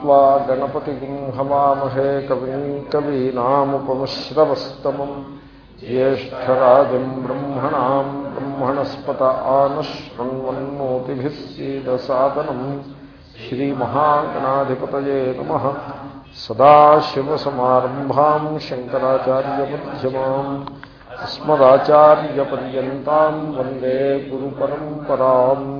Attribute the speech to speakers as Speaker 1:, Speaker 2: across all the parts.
Speaker 1: त्वा गणपतिं हवामहे कविं कवीनामुपमश्रवस्तमम् ज्येष्ठराजम् ब्रह्मणाम् ब्रह्मणस्पत आनश्वन्वन्नोतिभिः सीदसादनम् श्रीमहागणाधिपतये नमः सदाशिवसमारम्भाम् शङ्कराचार्यमध्यमाम् अस्मदाचार्यपर्यन्ताम् वन्दे गुरुपरम्पराम् ॐ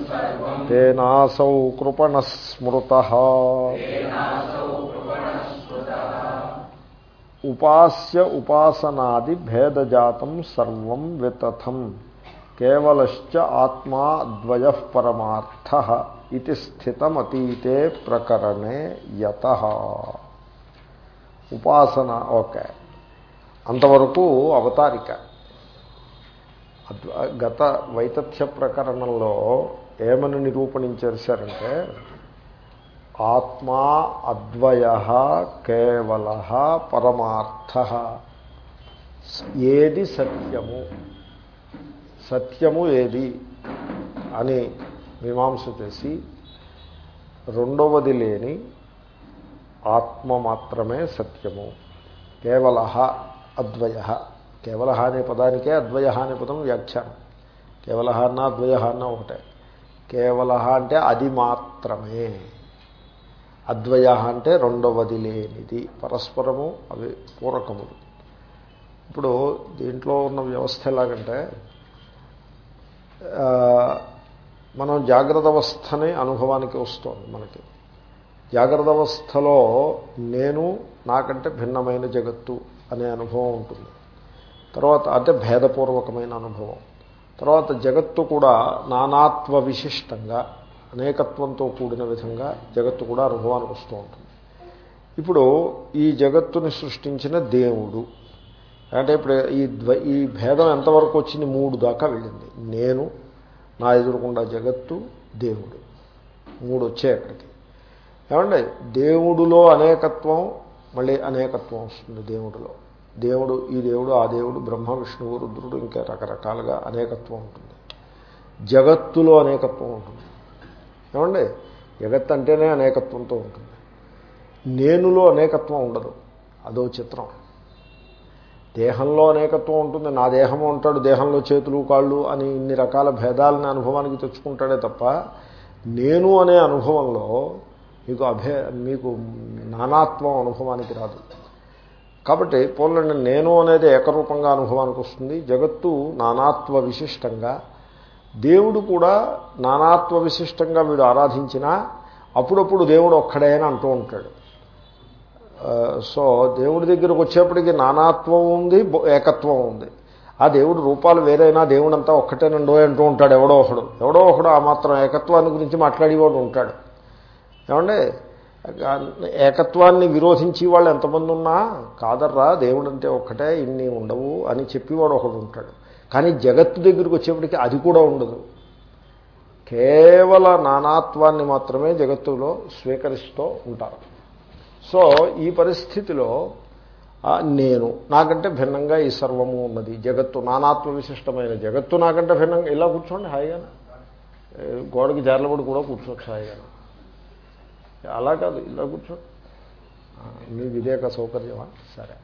Speaker 1: తేనాసౌ కృపణ స్మృత ఉపాస్య ఉపాసనాది భేదజాతం సర్వం వితథం. కేవలశ్చ ఆత్మా ద్వయ పరమార్థ ఇది స్థితమతీతే ప్రకరణే యత. ఉపాసన ఓకే. అంతవరకు అవతారిక. గత వైతథ్య ప్రకరణంలో ఏమని నిరూపణించేశారంటే ఆత్మా అద్వయ కేవల పరమార్థ. ఏది సత్యము? సత్యము ఏది? అని మీమాంస చేసి రెండవది లేని ఆత్మ మాత్రమే సత్యము. కేవల అద్వయ. కేవల అనే పదానికే అద్వయ అనే పదం వ్యాఖ్యానం. కేవల అన్న అద్వయ అన్న ఒకటే. కేవల అంటే అది మాత్రమే. అద్వయ అంటే రెండవది లేనిది. పరస్పరము అవి పూరకములు. ఇప్పుడు దీంట్లో ఉన్న వ్యవస్థ ఎలాగంటే మనం జాగ్రత్త అవస్థని అనుభవానికి వస్తుంది మనకి. జాగ్రత్త అవస్థలో నేను నాకంటే భిన్నమైన జగత్తు అనే అనుభవం ఉంటుంది. తర్వాత అంటే భేదపూర్వకమైన అనుభవం. తర్వాత జగత్తు కూడా నానాత్వ విశిష్టంగా అనేకత్వంతో కూడిన విధంగా జగత్తు కూడా అనుభవానికి వస్తూ ఉంటుంది. ఇప్పుడు ఈ జగత్తుని సృష్టించిన దేవుడు అంటే ఇప్పుడు ఈ ద్వ ఈ భేదం ఎంతవరకు వచ్చింది? మూడు దాకా వెళ్ళింది. నేను నా ఎదురుకుండా జగత్తు దేవుడు. మూడు వచ్చాయి అక్కడికి. ఏమండి? దేవుడులో అనేకత్వం మళ్ళీ అనేకత్వం వస్తుంది దేవుడిలో. దేవుడు ఈ దేవుడు ఆ దేవుడు బ్రహ్మ విష్ణువు రుద్రుడు ఇంకా రకరకాలుగా అనేకత్వం ఉంటుంది. జగత్తులో అనేకత్వం ఉంటుంది. ఏమండి? జగత్ అంటేనే అనేకత్వంతో ఉంటుంది. నేనులో అనేకత్వం ఉండదు. అదో చిత్రం. దేహంలో అనేకత్వం ఉంటుంది. నా దేహము ఉంటాడు దేహంలో చేతులు కాళ్ళు అని ఇన్ని రకాల భేదాలని అనుభవానికి తెచ్చుకుంటాడే తప్ప నేను అనే అనుభవంలో మీకు అభే మీకు నానాత్వం అనుభవానికి రాదు. కాబట్టి పోలండి నేను అనేది ఏకరూపంగా అనుభవానికి వస్తుంది. జగత్తు నానాత్వ విశిష్టంగా. దేవుడు కూడా నానాత్వ విశిష్టంగా వీడు ఆరాధించినా అప్పుడప్పుడు దేవుడు ఒక్కడే అని అంటూ ఉంటాడు. సో దేవుడి దగ్గరకు వచ్చేప్పటికి నానాత్వం ఉంది ఏకత్వం ఉంది. ఆ దేవుడు రూపాలు వేరైనా దేవుడంతా ఒక్కటేనండో అంటూ ఉంటాడు ఎవడో ఒకడు. ఎవడో ఒకడు ఆ మాత్రం ఏకత్వాన్ని గురించి మాట్లాడేవాడు ఉంటాడు. ఏమండి? ఏకత్వాన్ని విరోధించి వాళ్ళు ఎంతమంది ఉన్నా కాదర్రా దేవుడంటే ఒక్కటే ఇన్ని ఉండవు అని చెప్పేవాడు ఒకడు ఉంటాడు. కానీ జగత్తు దగ్గరికి వచ్చేప్పటికి అది కూడా ఉండదు. కేవల నానాత్వాన్ని మాత్రమే జగత్తులో స్వీకరిస్తూ ఉంటారు. సో ఈ పరిస్థితిలో నేను నాకంటే భిన్నంగా ఈ సర్వము ఉన్నది జగత్తు నానాత్మ విశిష్టమైన జగత్తు నాకంటే భిన్నంగా ఇలా కూర్చోండి హాయిగా గోడకి జారలబడి కూడా కూర్చోవచ్చు హాయిగా అలా కాదు ఇలా కూర్చో. మీ వివేక సౌకర్యమా? సరే.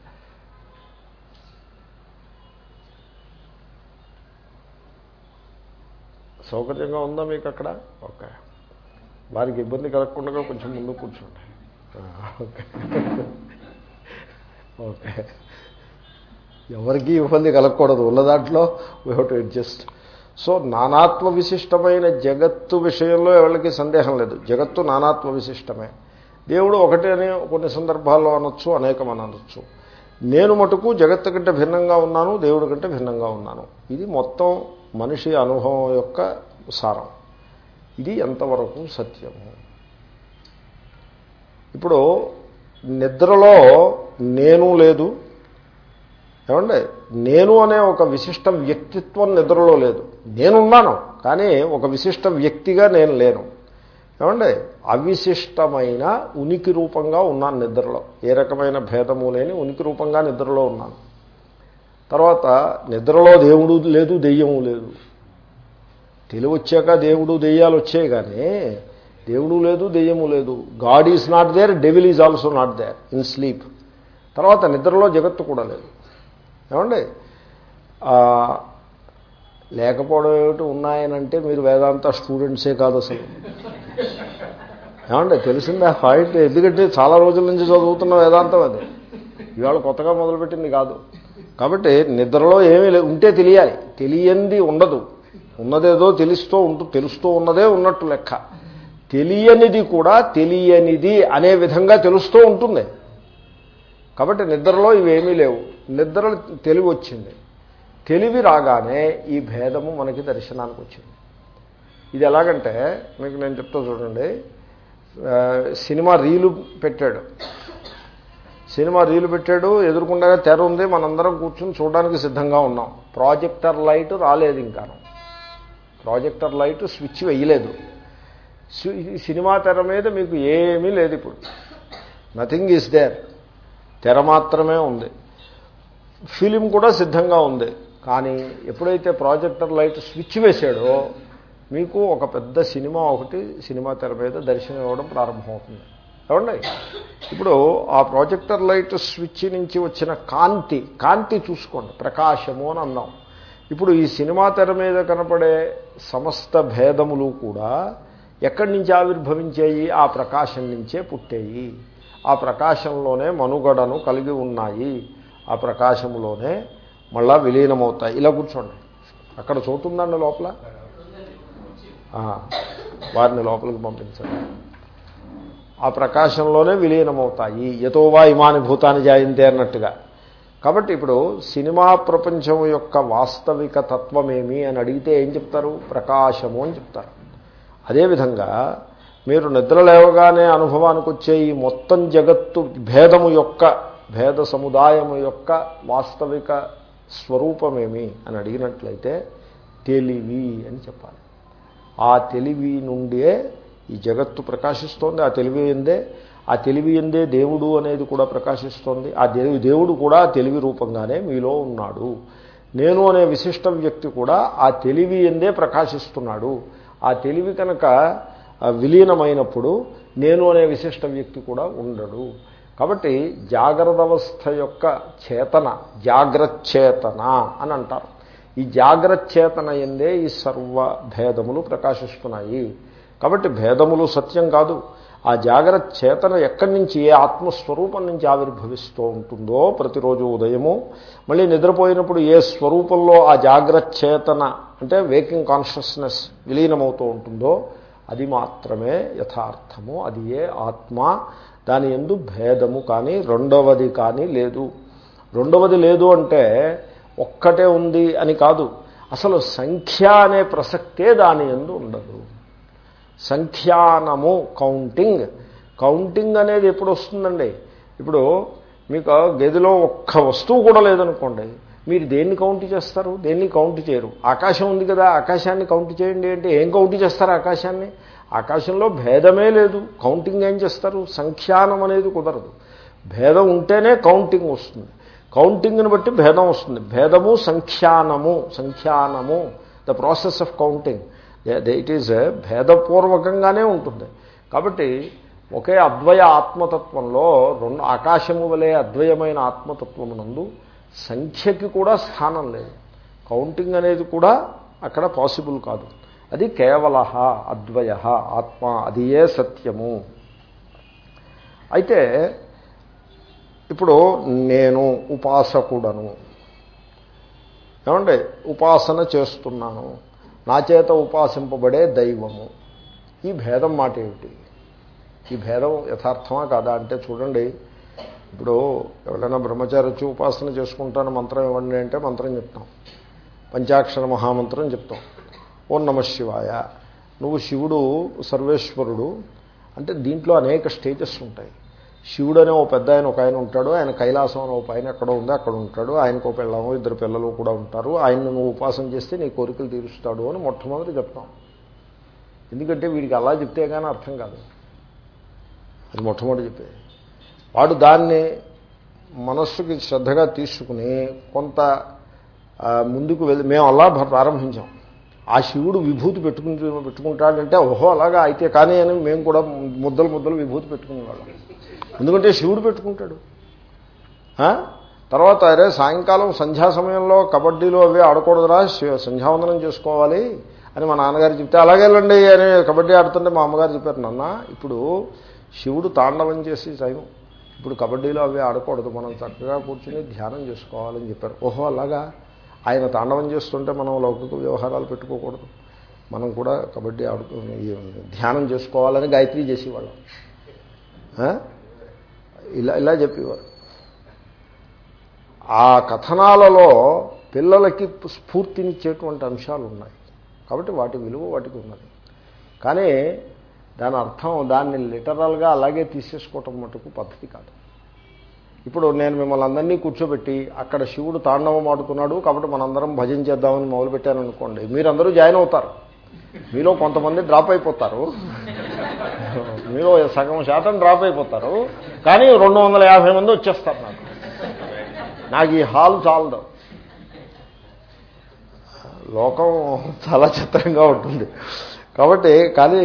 Speaker 1: సౌకర్యంగా ఉందా మీకు అక్కడ ఓకే. వారికి ఇబ్బంది కలగకుండా కొంచెం ముందు కూర్చోండి. ఓకే. ఓకే. ఎవరికి ఇబ్బంది కలగకూడదు. ఉన్న దాంట్లో we have to adjust so నానాత్మ విశిష్టమైన జగత్తు విషయంలో ఎవరికి సందేహం లేదు. జగత్తు నానాత్మ విశిష్టమే. దేవుడు ఒకటే అని కొన్ని సందర్భాల్లో అనొచ్చు అనేకం అనొచ్చు. నేను మటుకు జగత్తు కంటే భిన్నంగా ఉన్నాను దేవుడి కంటే భిన్నంగా ఉన్నాను. ఇది మొత్తం మనిషి అనుభవం యొక్క సారం. ఇది ఎంతవరకు సత్యము? ఇప్పుడు నిద్రలో నేను లేదు. ఏమండి? నేను అనే ఒక విశిష్ట వ్యక్తిత్వం నిద్రలో లేదు. నేనున్నాను కానీ ఒక విశిష్ట వ్యక్తిగా నేను లేను. ఏమండి? అవిశిష్టమైన ఉనికి రూపంగా ఉన్నాను నిద్రలో. ఏ రకమైన భేదము లేని ఉనికి రూపంగా నిద్రలో ఉన్నాను. తర్వాత నిద్రలో దేవుడు లేదు దెయ్యము లేదు. తెలివి వచ్చాక దేవుడు దెయ్యాలు వచ్చాయి కానీ దేవుడు లేదు దెయ్యము లేదు. God is not there devil is also not there in sleep. తర్వాత నిద్రలో జగత్తు కూడా లేదు. ఏమండి? లేకపోవడం ఏమిటి ఉన్నాయనంటే మీరు వేదాంత స్టూడెంట్సే కాదు అసలు. ఏమంటే తెలిసిందే? పాయింట్ ఎందుకంటే చాలా రోజుల నుంచి చదువుతున్న వేదాంతం అది. ఇవాళ కొత్తగా మొదలుపెట్టింది కాదు. కాబట్టి నిద్రలో ఏమీ లేదు ఉంటే తెలియాలి. తెలియంది ఉండదు. ఉన్నదేదో తెలుస్తూ ఉంటూ తెలుస్తూ ఉన్నదే ఉన్నట్టు లెక్క. తెలియనిది కూడా తెలియనిది అనే విధంగా తెలుస్తూ ఉంటుంది. కాబట్టి నిద్రలో ఇవేమీ లేవు. నిద్ర తెలివి వచ్చింది తెలివి రాగానే ఈ భేదము మనకి దర్శనానికి వచ్చింది. ఇది ఎలాగంటే మీకు నేను చెప్తా చూడండి. సినిమా రీలు పెట్టాడు. సినిమా రీలు పెట్టాడు ఎదురుకుండా తెర ఉంది మనందరం కూర్చుని చూడడానికి సిద్ధంగా ఉన్నాం. ప్రాజెక్టర్ లైట్ రాలేదు ఇంకా ప్రాజెక్టర్ లైట్ స్విచ్ వేయలేదు. సినిమా తెర మీద మీకు ఏమీ లేదు ఇప్పుడు. నథింగ్ ఈజ్ దేర్ తెర మాత్రమే ఉంది. ఫిలిం కూడా సిద్ధంగా ఉంది. కానీ ఎప్పుడైతే ప్రాజెక్టర్ లైట్ స్విచ్ వేశాడో మీకు ఒక పెద్ద సినిమా ఒకటి సినిమా తెర మీద దర్శనం ఇవ్వడం ప్రారంభమవుతుంది. ఏమండి? ఇప్పుడు ఆ ప్రాజెక్టర్ లైట్ స్విచ్ నుంచి వచ్చిన కాంతి కాంతి చూసుకోండి ప్రకాశము అని అన్నాం. ఇప్పుడు ఈ సినిమా తెర మీద కనపడే సమస్త భేదములు కూడా ఎక్కడి నుంచి ఆవిర్భవించాయి? ఆ ప్రకాశం నుంచే పుట్టేయి. ఆ ప్రకాశంలోనే మనుగడను కలిగి ఉన్నాయి. ఆ ప్రకాశంలోనే మళ్ళా విలీనమవుతాయి. ఇలా కూర్చోండి. అక్కడ చోటుందండి లోపల? వారిని లోపలికి పంపించండి. ఆ ప్రకాశంలోనే విలీనమవుతాయి. యతోవా ఇమాని భూతాన్ని జాయింతే అన్నట్టుగా. కాబట్టి ఇప్పుడు సినిమా ప్రపంచం యొక్క వాస్తవిక తత్వమేమి అని అడిగితే ఏం చెప్తారు? ప్రకాశము అని చెప్తారు. అదేవిధంగా మీరు నిద్ర లేవగానే అనుభవానికి వచ్చే ఈ మొత్తం జగత్తు భేదము యొక్క భేద సముదాయము యొక్క వాస్తవిక స్వరూపమేమి అని అడిగినట్లయితే తెలివి అని చెప్పాలి. ఆ తెలివి నుండే ఈ జగత్తు ప్రకాశిస్తోంది ఆ తెలివి ఎందే ఆ తెలివి ఎందే దేవుడు అనేది కూడా ప్రకాశిస్తోంది ఆ దేవి దేవుడు కూడా తెలివి రూపంగానే మీలో ఉన్నాడు. నేను అనే విశిష్ట వ్యక్తి కూడా ఆ తెలివి ఎందే ప్రకాశిస్తున్నాడు. ఆ తెలివి కనుక విలీనమైనప్పుడు నేను అనే విశిష్ట వ్యక్తి కూడా ఉండడు. కాబట్టి జాగ్రత్త అవస్థ యొక్క చేతన జాగ్రచ్చేతన అని అంటారు. ఈ జాగ్రచ్చేతన ఎందే ఈ సర్వ భేదములు ప్రకాశిస్తున్నాయి. కాబట్టి భేదములు సత్యం కాదు. ఆ జాగ్రత్త చేతన ఎక్కడి నుంచి ఏ ఆత్మస్వరూపం నుంచి ఆవిర్భవిస్తూ ఉంటుందో ప్రతిరోజు ఉదయము మళ్ళీ నిద్రపోయినప్పుడు ఏ స్వరూపంలో ఆ జాగ్రత్త చేతన అంటే వేకింగ్ కాన్షియస్నెస్ విలీనమవుతూ ఉంటుందో అది మాత్రమే యథార్థము. అది ఏ ఆత్మ దాని ఎందు భేదము కానీ రెండవది కానీ లేదు. రెండవది లేదు అంటే ఒక్కటే ఉంది అని కాదు. అసలు సంఖ్య అనే ప్రసక్తే దాని ఎందు ఉండదు. సంఖ్యానము కౌంటింగ్. కౌంటింగ్ అనేది ఎప్పుడు వస్తుందండి? ఇప్పుడు మీకు గదిలో ఒక్క వస్తువు కూడా లేదనుకోండి మీరు దేన్ని కౌంట్ చేస్తారు? దేన్ని కౌంట్ చేయరు. ఆకాశం ఉంది కదా ఆకాశాన్ని కౌంట్ చేయండి అంటే ఏం కౌంట్ చేస్తారు ఆకాశాన్ని? ఆకాశంలో భేదమే లేదు. కౌంటింగ్ ఏం చేస్తారు? సంఖ్యానం అనేది కుదరదు. భేదం ఉంటేనే కౌంటింగ్ వస్తుంది. కౌంటింగ్ని బట్టి భేదం వస్తుంది. భేదము సంఖ్యానము. సంఖ్యానము the process of counting it is భేదపూర్వకంగానే ఉంటుంది. కాబట్టి ఒకే అద్వయ ఆత్మతత్వంలో రెండు ఆకాశము వలె అద్వయమైన ఆత్మతత్వమునందు సంఖ్యకి కూడా స్థానం లేదు. కౌంటింగ్ అనేది కూడా అక్కడ పాసిబుల్ కాదు. అది కేవల అద్వయ ఆత్మ అది ఏ సత్యము. అయితే ఇప్పుడు నేను ఉపాసకుడను. ఏమండి? ఉపాసన చేస్తున్నాను. నా చేత ఉపాసింపబడే దైవము. ఈ భేదం మాట ఏమిటి ఈ భేదం యథార్థమా కాదా? అంటే చూడండి ఇప్పుడు ఎవరైనా బ్రహ్మచారి వచ్చి ఉపాసన చేసుకుంటాను మంత్రం ఇవ్వండి అంటే మంత్రం చెప్తాం. పంచాక్షర మహామంత్రం చెప్తాం. ఓం నమ శివాయ. నువ్వు శివుడు సర్వేశ్వరుడు అంటే దీంట్లో అనేక స్టేజెస్ ఉంటాయి. శివుడు అనే ఓ పెద్ద ఆయన ఒక ఆయన ఉంటాడు ఆయన కైలాసం అనే ఒక ఆయన ఎక్కడ ఉంది అక్కడ ఉంటాడు ఆయనకు పిల్లము ఇద్దరు పిల్లలు కూడా ఉంటారు. ఆయన్ని నువ్వు ఉపాసన చేస్తే నీ కోరికలు తీరుస్తాడు అని మొట్టమొదటి చెప్తాం. ఎందుకంటే వీడికి అలా చెప్తే కానీ అర్థం కాదు. అది మొట్టమొదటి చెప్పేది వాడు దాన్ని మనస్సుకి శ్రద్ధగా తీసుకుని కొంత ముందుకు వెళ్ళి మేము అలా ప్రారంభించాం. ఆ శివుడు విభూతి పెట్టుకుని పెట్టుకుంటాడంటే ఓహో అలాగా అయితే కానీ అని మేము కూడా ముద్దలు ముద్దలు విభూతి పెట్టుకునేవాళ్ళం ఎందుకంటే శివుడు పెట్టుకుంటాడు. తర్వాత అరే సాయంకాలం సంధ్యా సమయంలో కబడ్డీలో అవి ఆడకూడదురా సంధ్యావందనం చేసుకోవాలి అని మా నాన్నగారు చెప్తే అలాగే వెళ్ళండి అని కబడ్డీ ఆడుతుంటే మా అమ్మగారు చెప్పారు నాన్న ఇప్పుడు శివుడు తాండవం చేసి టైం. ఇప్పుడు కబడ్డీలో అవి ఆడకూడదు మనం చక్కగా కూర్చుని ధ్యానం చేసుకోవాలని చెప్పారు. ఓహో అలాగా? ఆయన తాండవం చేస్తుంటే మనం లౌకిక వ్యవహారాలు పెట్టుకోకూడదు. మనం కూడా కబడ్డీ ఆడుకు ధ్యానం చేసుకోవాలని గాయత్రి చేసేవాళ్ళం. ఇలా ఇలా చెప్పేవారు. ఆ కథనాలలో పిల్లలకి స్ఫూర్తినిచ్చేటువంటి అంశాలు ఉన్నాయి కాబట్టి వాటి విలువ వాటికి ఉన్నది. కానీ దాని అర్థం దాన్ని లిటరల్గా అలాగే తీసేసుకోవటం మటుకు పద్ధతి కాదు. ఇప్పుడు నేను మిమ్మల్ని అందరినీ కూర్చోబెట్టి అక్కడ శివుడు తాండవం ఆడుతున్నాడు కాబట్టి మనందరం భజన చేద్దామని మొదలుపెట్టాను అనుకోండి మీరందరూ జాయిన్ అవుతారు. మీలో కొంతమంది డ్రాప్ అయిపోతారు. మీలో సగం శాతం డ్రాప్ అయిపోతారు. కానీ రెండు వందల యాభై మంది వచ్చేస్తారు నాకు. నాకు ఈ హాల్ చాలదు. లోకం చాలా చిత్రంగా ఉంటుంది. కాబట్టి కానీ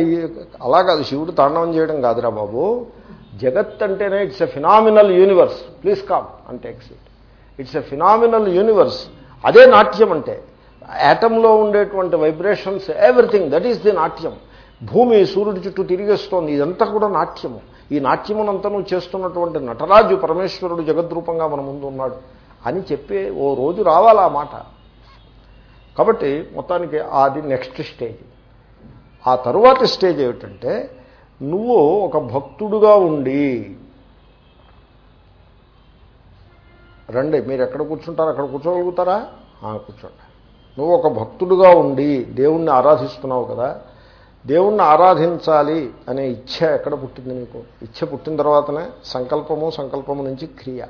Speaker 1: అలా కాదు శివుడు తాండవం చేయడం కాదురా బాబు. జగత్ అంటేనే it's a phenomenal universe please calm and takes it it's a phenomenal universe అదే నాట్యం అంటే యాటంలో ఉండేటువంటి vibrations everything that is the నాట్యం. భూమి సూర్యుడి చుట్టూ తిరిగేస్తోంది ఇదంతా కూడా నాట్యము. ఈ నాట్యమునంతా నువ్వు చేస్తున్నటువంటి నటరాజు పరమేశ్వరుడు జగద్రూపంగా మన ముందు ఉన్నాడు అని చెప్పే ఓ రోజు రావాలి ఆ మాట. కాబట్టి మొత్తానికి అది నెక్స్ట్ స్టేజ్ ఆ తరువాతి స్టేజ్ ఏమిటంటే నువ్వు ఒక భక్తుడుగా ఉండి రండి మీరు ఎక్కడ కూర్చుంటారు? అక్కడ కూర్చోగలుగుతారా? కూర్చోండి. నువ్వు ఒక భక్తుడుగా ఉండి దేవుణ్ణి ఆరాధిస్తున్నావు కదా దేవుణ్ణి ఆరాధించాలి అనే ఇచ్ఛ ఎక్కడ పుట్టింది నీకు? ఇచ్ఛ పుట్టిన తర్వాతనే సంకల్పము సంకల్పము నుంచి క్రియ.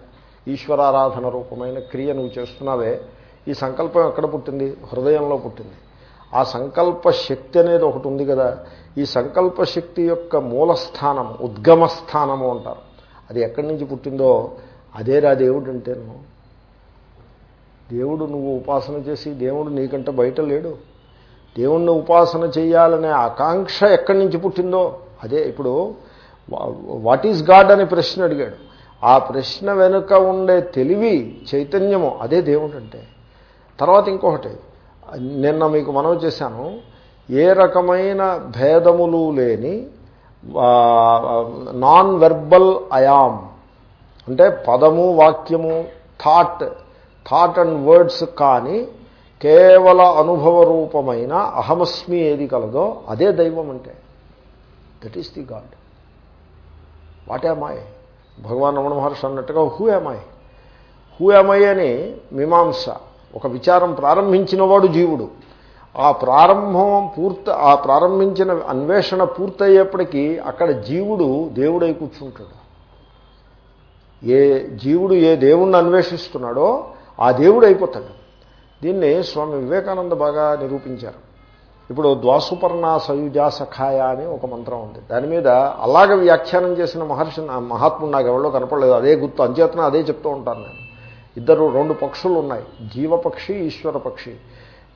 Speaker 1: ఈశ్వరారాధన రూపమైన క్రియ నువ్వు చేస్తున్నావే. ఈ సంకల్పం ఎక్కడ పుట్టింది? హృదయంలో పుట్టింది. ఆ సంకల్ప శక్తి అనేది ఒకటి ఉంది కదా. ఈ సంకల్ప శక్తి యొక్క మూలస్థానము ఉద్గమస్థానము అంటారు. అది ఎక్కడి నుంచి పుట్టిందో అదే రా దేవుడు అంటే నువ్వు దేవుడు నువ్వు ఉపాసన చేసి దేవుడు నీకంటే బయట లేడు. దేవుణ్ణి ఉపాసన చేయాలనే ఆకాంక్ష ఎక్కడి నుంచి పుట్టిందో అదే. ఇప్పుడు వాట్ ఈజ్ గాడ్ అనే ప్రశ్న అడిగాడు. ఆ ప్రశ్న వెనుక ఉండే తెలివి చైతన్యము అదే దేవుడు అంటే. తర్వాత ఇంకొకటి నిన్న మీకు మనవి చేశాను ఏ రకమైన భేదములు లేని నాన్ వెర్బల్ అయామ్ అంటే పదము వాక్యము థాట్ థాట్ అండ్ వర్డ్స్ కానీ కేవల అనుభవ రూపమైన అహమస్మి ఏది కలదో అదే దైవం అంటే. That is the God what am I Bhagavan Ramana Maharshi అన్నట్టుగా హూ ఏమాయ్ హూ ఏమై అని మీమాంస ఒక విచారం ప్రారంభించినవాడు జీవుడు. ఆ ప్రారంభం పూర్త ఆ ప్రారంభించిన అన్వేషణ పూర్తయ్యేప్పటికీ అక్కడ జీవుడు దేవుడై కూర్చుంటాడు. ఏ జీవుడు ఏ దేవుణ్ణి అన్వేషిస్తున్నాడో ఆ దేవుడు అయిపోతాడు. దీన్ని స్వామి వివేకానంద బాగా నిరూపించారు. ఇప్పుడు ద్వాసుపర్ణ సయుజా సఖాయ అని ఒక మంత్రం ఉంది. దాని మీద అలాగ వ్యాఖ్యానం చేసిన మహర్షి మహాత్ముడు నాకు ఎవరో కనపడలేదు. అదే గుర్తు అంచేతన అదే చెప్తూ ఉంటాను నేను. ఇద్దరు రెండు పక్షులు ఉన్నాయి. జీవపక్షి ఈశ్వర పక్షి.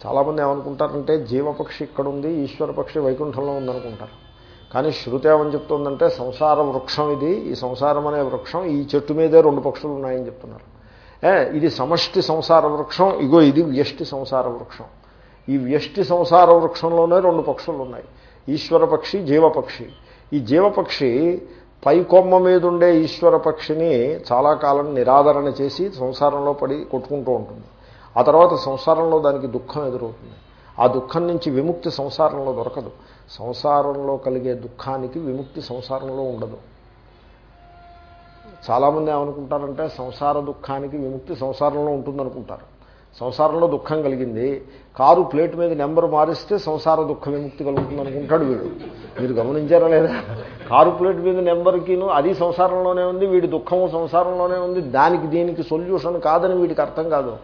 Speaker 1: చాలామంది ఏమనుకుంటారంటే జీవపక్షి ఇక్కడ ఉంది ఈశ్వర పక్షి వైకుంఠంలో ఉందనుకుంటారు. కానీ శృతి ఏమని చెప్తుందంటే సంసార వృక్షం ఇది ఈ సంసారం అనే వృక్షం ఈ చెట్టు మీదే రెండు పక్షులు ఉన్నాయని చెప్తున్నారు. ఇది సమష్టి సంసార వృక్షం ఇగో ఇది వ్యష్టి సంసార వృక్షం. ఈ వ్యష్టి సంసార వృక్షంలోనే రెండు పక్షులు ఉన్నాయి. ఈశ్వర పక్షి జీవపక్షి ఈ జీవపక్షి పై కొమ్మ మీద ఉండే ఈశ్వర పక్షిని చాలా కాలం నిరాదరణ చేసి సంసారంలో పడి కొట్టుకుంటూ ఉంటుంది. ఆ తర్వాత సంసారంలో దానికి దుఃఖం ఎదురవుతుంది. ఆ దుఃఖం నుంచి విముక్తి సంసారంలో దొరకదు. సంసారంలో కలిగే దుఃఖానికి విముక్తి సంసారంలో ఉండదు. చాలామంది ఏమనుకుంటారంటే సంసార దుఃఖానికి విముక్తి సంసారంలో ఉంటుందనుకుంటారు. సంసారంలో దుఃఖం కలిగింది. కారు ప్లేట్ మీద నెంబర్ మారిస్తే సంసార దుఃఖ విముక్తి కలుగుతుంది అనుకుంటాడు వీడు. మీరు గమనించారా లేదా? కారు ప్లేట్ మీద నెంబర్కిను అది సంసారంలోనే ఉంది వీడి దుఃఖము సంసారంలోనే ఉంది దానికి దీనికి సొల్యూషన్ కాదని వీడికి అర్థం కాదు.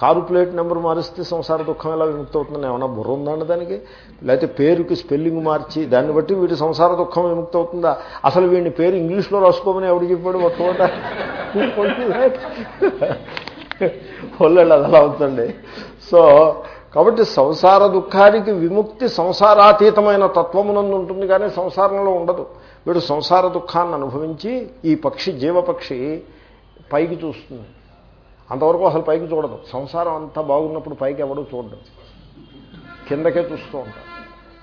Speaker 1: కారు ప్లేట్ నెంబర్ మారిస్తే సంసార దుఃఖం ఎలా విముక్తి అవుతుందని ఏమన్నా బుర్ర ఉందండి దానికి? లేకపోతే పేరుకి స్పెల్లింగ్ మార్చి దాన్ని బట్టి వీడి సంసార దుఃఖం విముక్తి అవుతుందా? అసలు వీడిని పేరు ఇంగ్లీష్లో రాసుకోమని ఎవడు చెప్పాడు ఒక్క ఒళ్ళళ్ళు అది అలా అవుతుంది సో కాబట్టి సంసార దుఃఖానికి విముక్తి సంసారాతీతమైన తత్వమునందు ఉంటుంది కానీ సంసారంలో ఉండదు. వీడు సంసార దుఃఖాన్ని అనుభవించి ఈ పక్షి జీవపక్షి పైకి చూస్తుంది. అంతవరకు అసలు పైకి చూడదు. సంసారం అంతా బాగున్నప్పుడు పైకి ఎవడూ చూడడం. కిందకే చూస్తూ ఉంటారు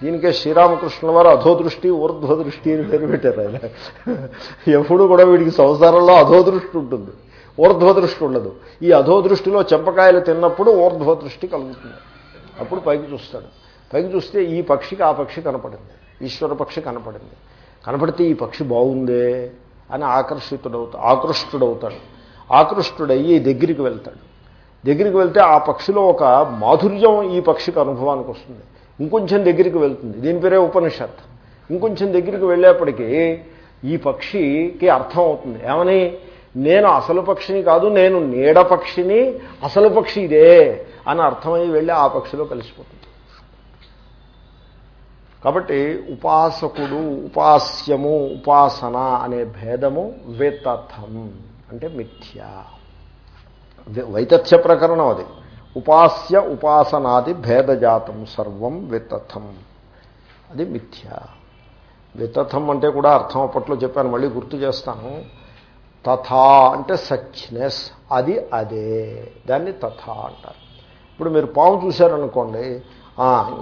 Speaker 1: దీనికే శ్రీరామకృష్ణుల వారు అధోదృష్టి ఊర్ధ్వదృష్టి అని పేరు పెట్టారు ఆయన. ఎప్పుడు కూడా వీడికి సంసారంలో అధోదృష్టి ఉంటుంది. ఊర్ధ్వదృష్టి ఉండదు. ఈ అధోదృష్టిలో చెంపకాయలు తిన్నప్పుడు ఊర్ధ్వ దృష్టి కలుగుతుంది. అప్పుడు పైకి చూస్తాడు. పైకి చూస్తే ఈ పక్షికి ఆ పక్షి కనపడింది. ఈశ్వర పక్షి కనపడింది. కనపడితే ఈ పక్షి బాగుందే అని ఆకర్షితుడవుతా ఆకృష్టుడవుతాడు. ఆకృష్టుడయ్యి దగ్గరికి వెళ్తాడు. దగ్గరికి వెళ్తే ఆ పక్షిలో ఒక మాధుర్యం ఈ పక్షికి అనుభవానికి వస్తుంది. ఇంకొంచెం దగ్గరికి వెళ్తుంది. దీని పేరే ఉపనిషత్. ఇంకొంచెం దగ్గరికి వెళ్ళేప్పటికీ ఈ పక్షికి అర్థం అవుతుంది ఏమని? నేను అసలు పక్షిని కాదు నేను నీడ పక్షిని అసలు పక్షి ఇదే అని అర్థమై వెళ్ళి ఆ పక్షిలో కలిసిపోతుంది. కాబట్టి ఉపాసకుడు ఉపాస్యము ఉపాసన అనే భేదము వితథం అంటే మిథ్య. వైతథ్య ప్రకరణం అది. ఉపాస్య ఉపాసనాది భేదజాతం సర్వం వితథం అది మిథ్య. వితథం అంటే కూడా అర్థం అప్పట్లో చెప్పాను మళ్ళీ గుర్తు చేస్తాను. తథా అంటే సచ్నెస్ అది అదే. దాన్ని తథా అంటారు. ఇప్పుడు మీరు పాము చూశారనుకోండి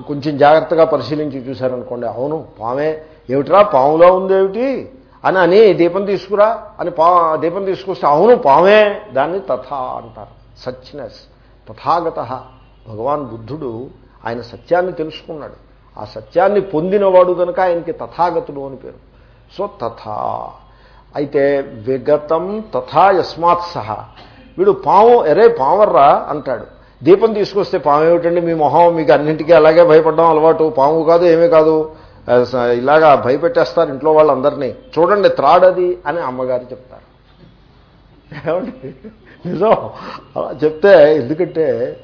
Speaker 1: కొంచెం జాగ్రత్తగా పరిశీలించి చూశారనుకోండి అవును పామే ఏమిట్రా పాములో ఉందేమిటి? అని అని దీపం తీసుకురా అని పా దీపం తీసుకొస్తే అవును పామే దాన్ని తథా అంటారు. సచ్నెస్ తథాగత. భగవాన్ బుద్ధుడు ఆయన సత్యాన్ని తెలుసుకున్నాడు. ఆ సత్యాన్ని పొందినవాడు కనుక ఆయనకి తథాగతుడు అని పేరు. సో తథా. అయితే విగతం తథా యస్మాత్ సహా. వీడు పాము ఎరే పావర్రా అంటాడు. దీపం తీసుకొస్తే పాము ఏమిటండి? మీ మొహం మీకు అన్నింటికీ అలాగే భయపడడం అలవాటు. పాము కాదు ఏమీ కాదు. ఇలాగా భయపెట్టేస్తారు ఇంట్లో వాళ్ళందరినీ. చూడండి త్రాడది అని అమ్మగారు చెప్తారు. నిజం. అలా చెప్తే ఎందుకంటే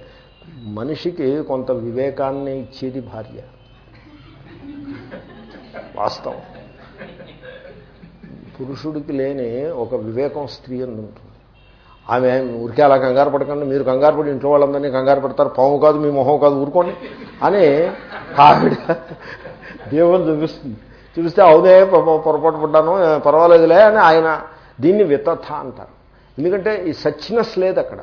Speaker 1: మనిషికి కొంత వివేకాన్ని ఇచ్చేది భార్య. వాస్తవం. పురుషుడికి లేని ఒక వివేకం స్త్రీ అని ఉంటుంది. ఆమె ఊరికే అలా కంగారు పడకండి మీరు కంగారు పడి ఇంట్లో వాళ్ళందరినీ కంగారు పడతారు పాము కాదు మీ మొహం కాదు ఊరుకోండి అని ఆవిడ దేవుని చూపిస్తుంది. చూపిస్తే అవునే పొరపాటు పడ్డాను పర్వాలేదులే అని ఆయన దీన్ని వితథ అంటారు. ఎందుకంటే ఈ సచ్చినెస్ లేదు అక్కడ.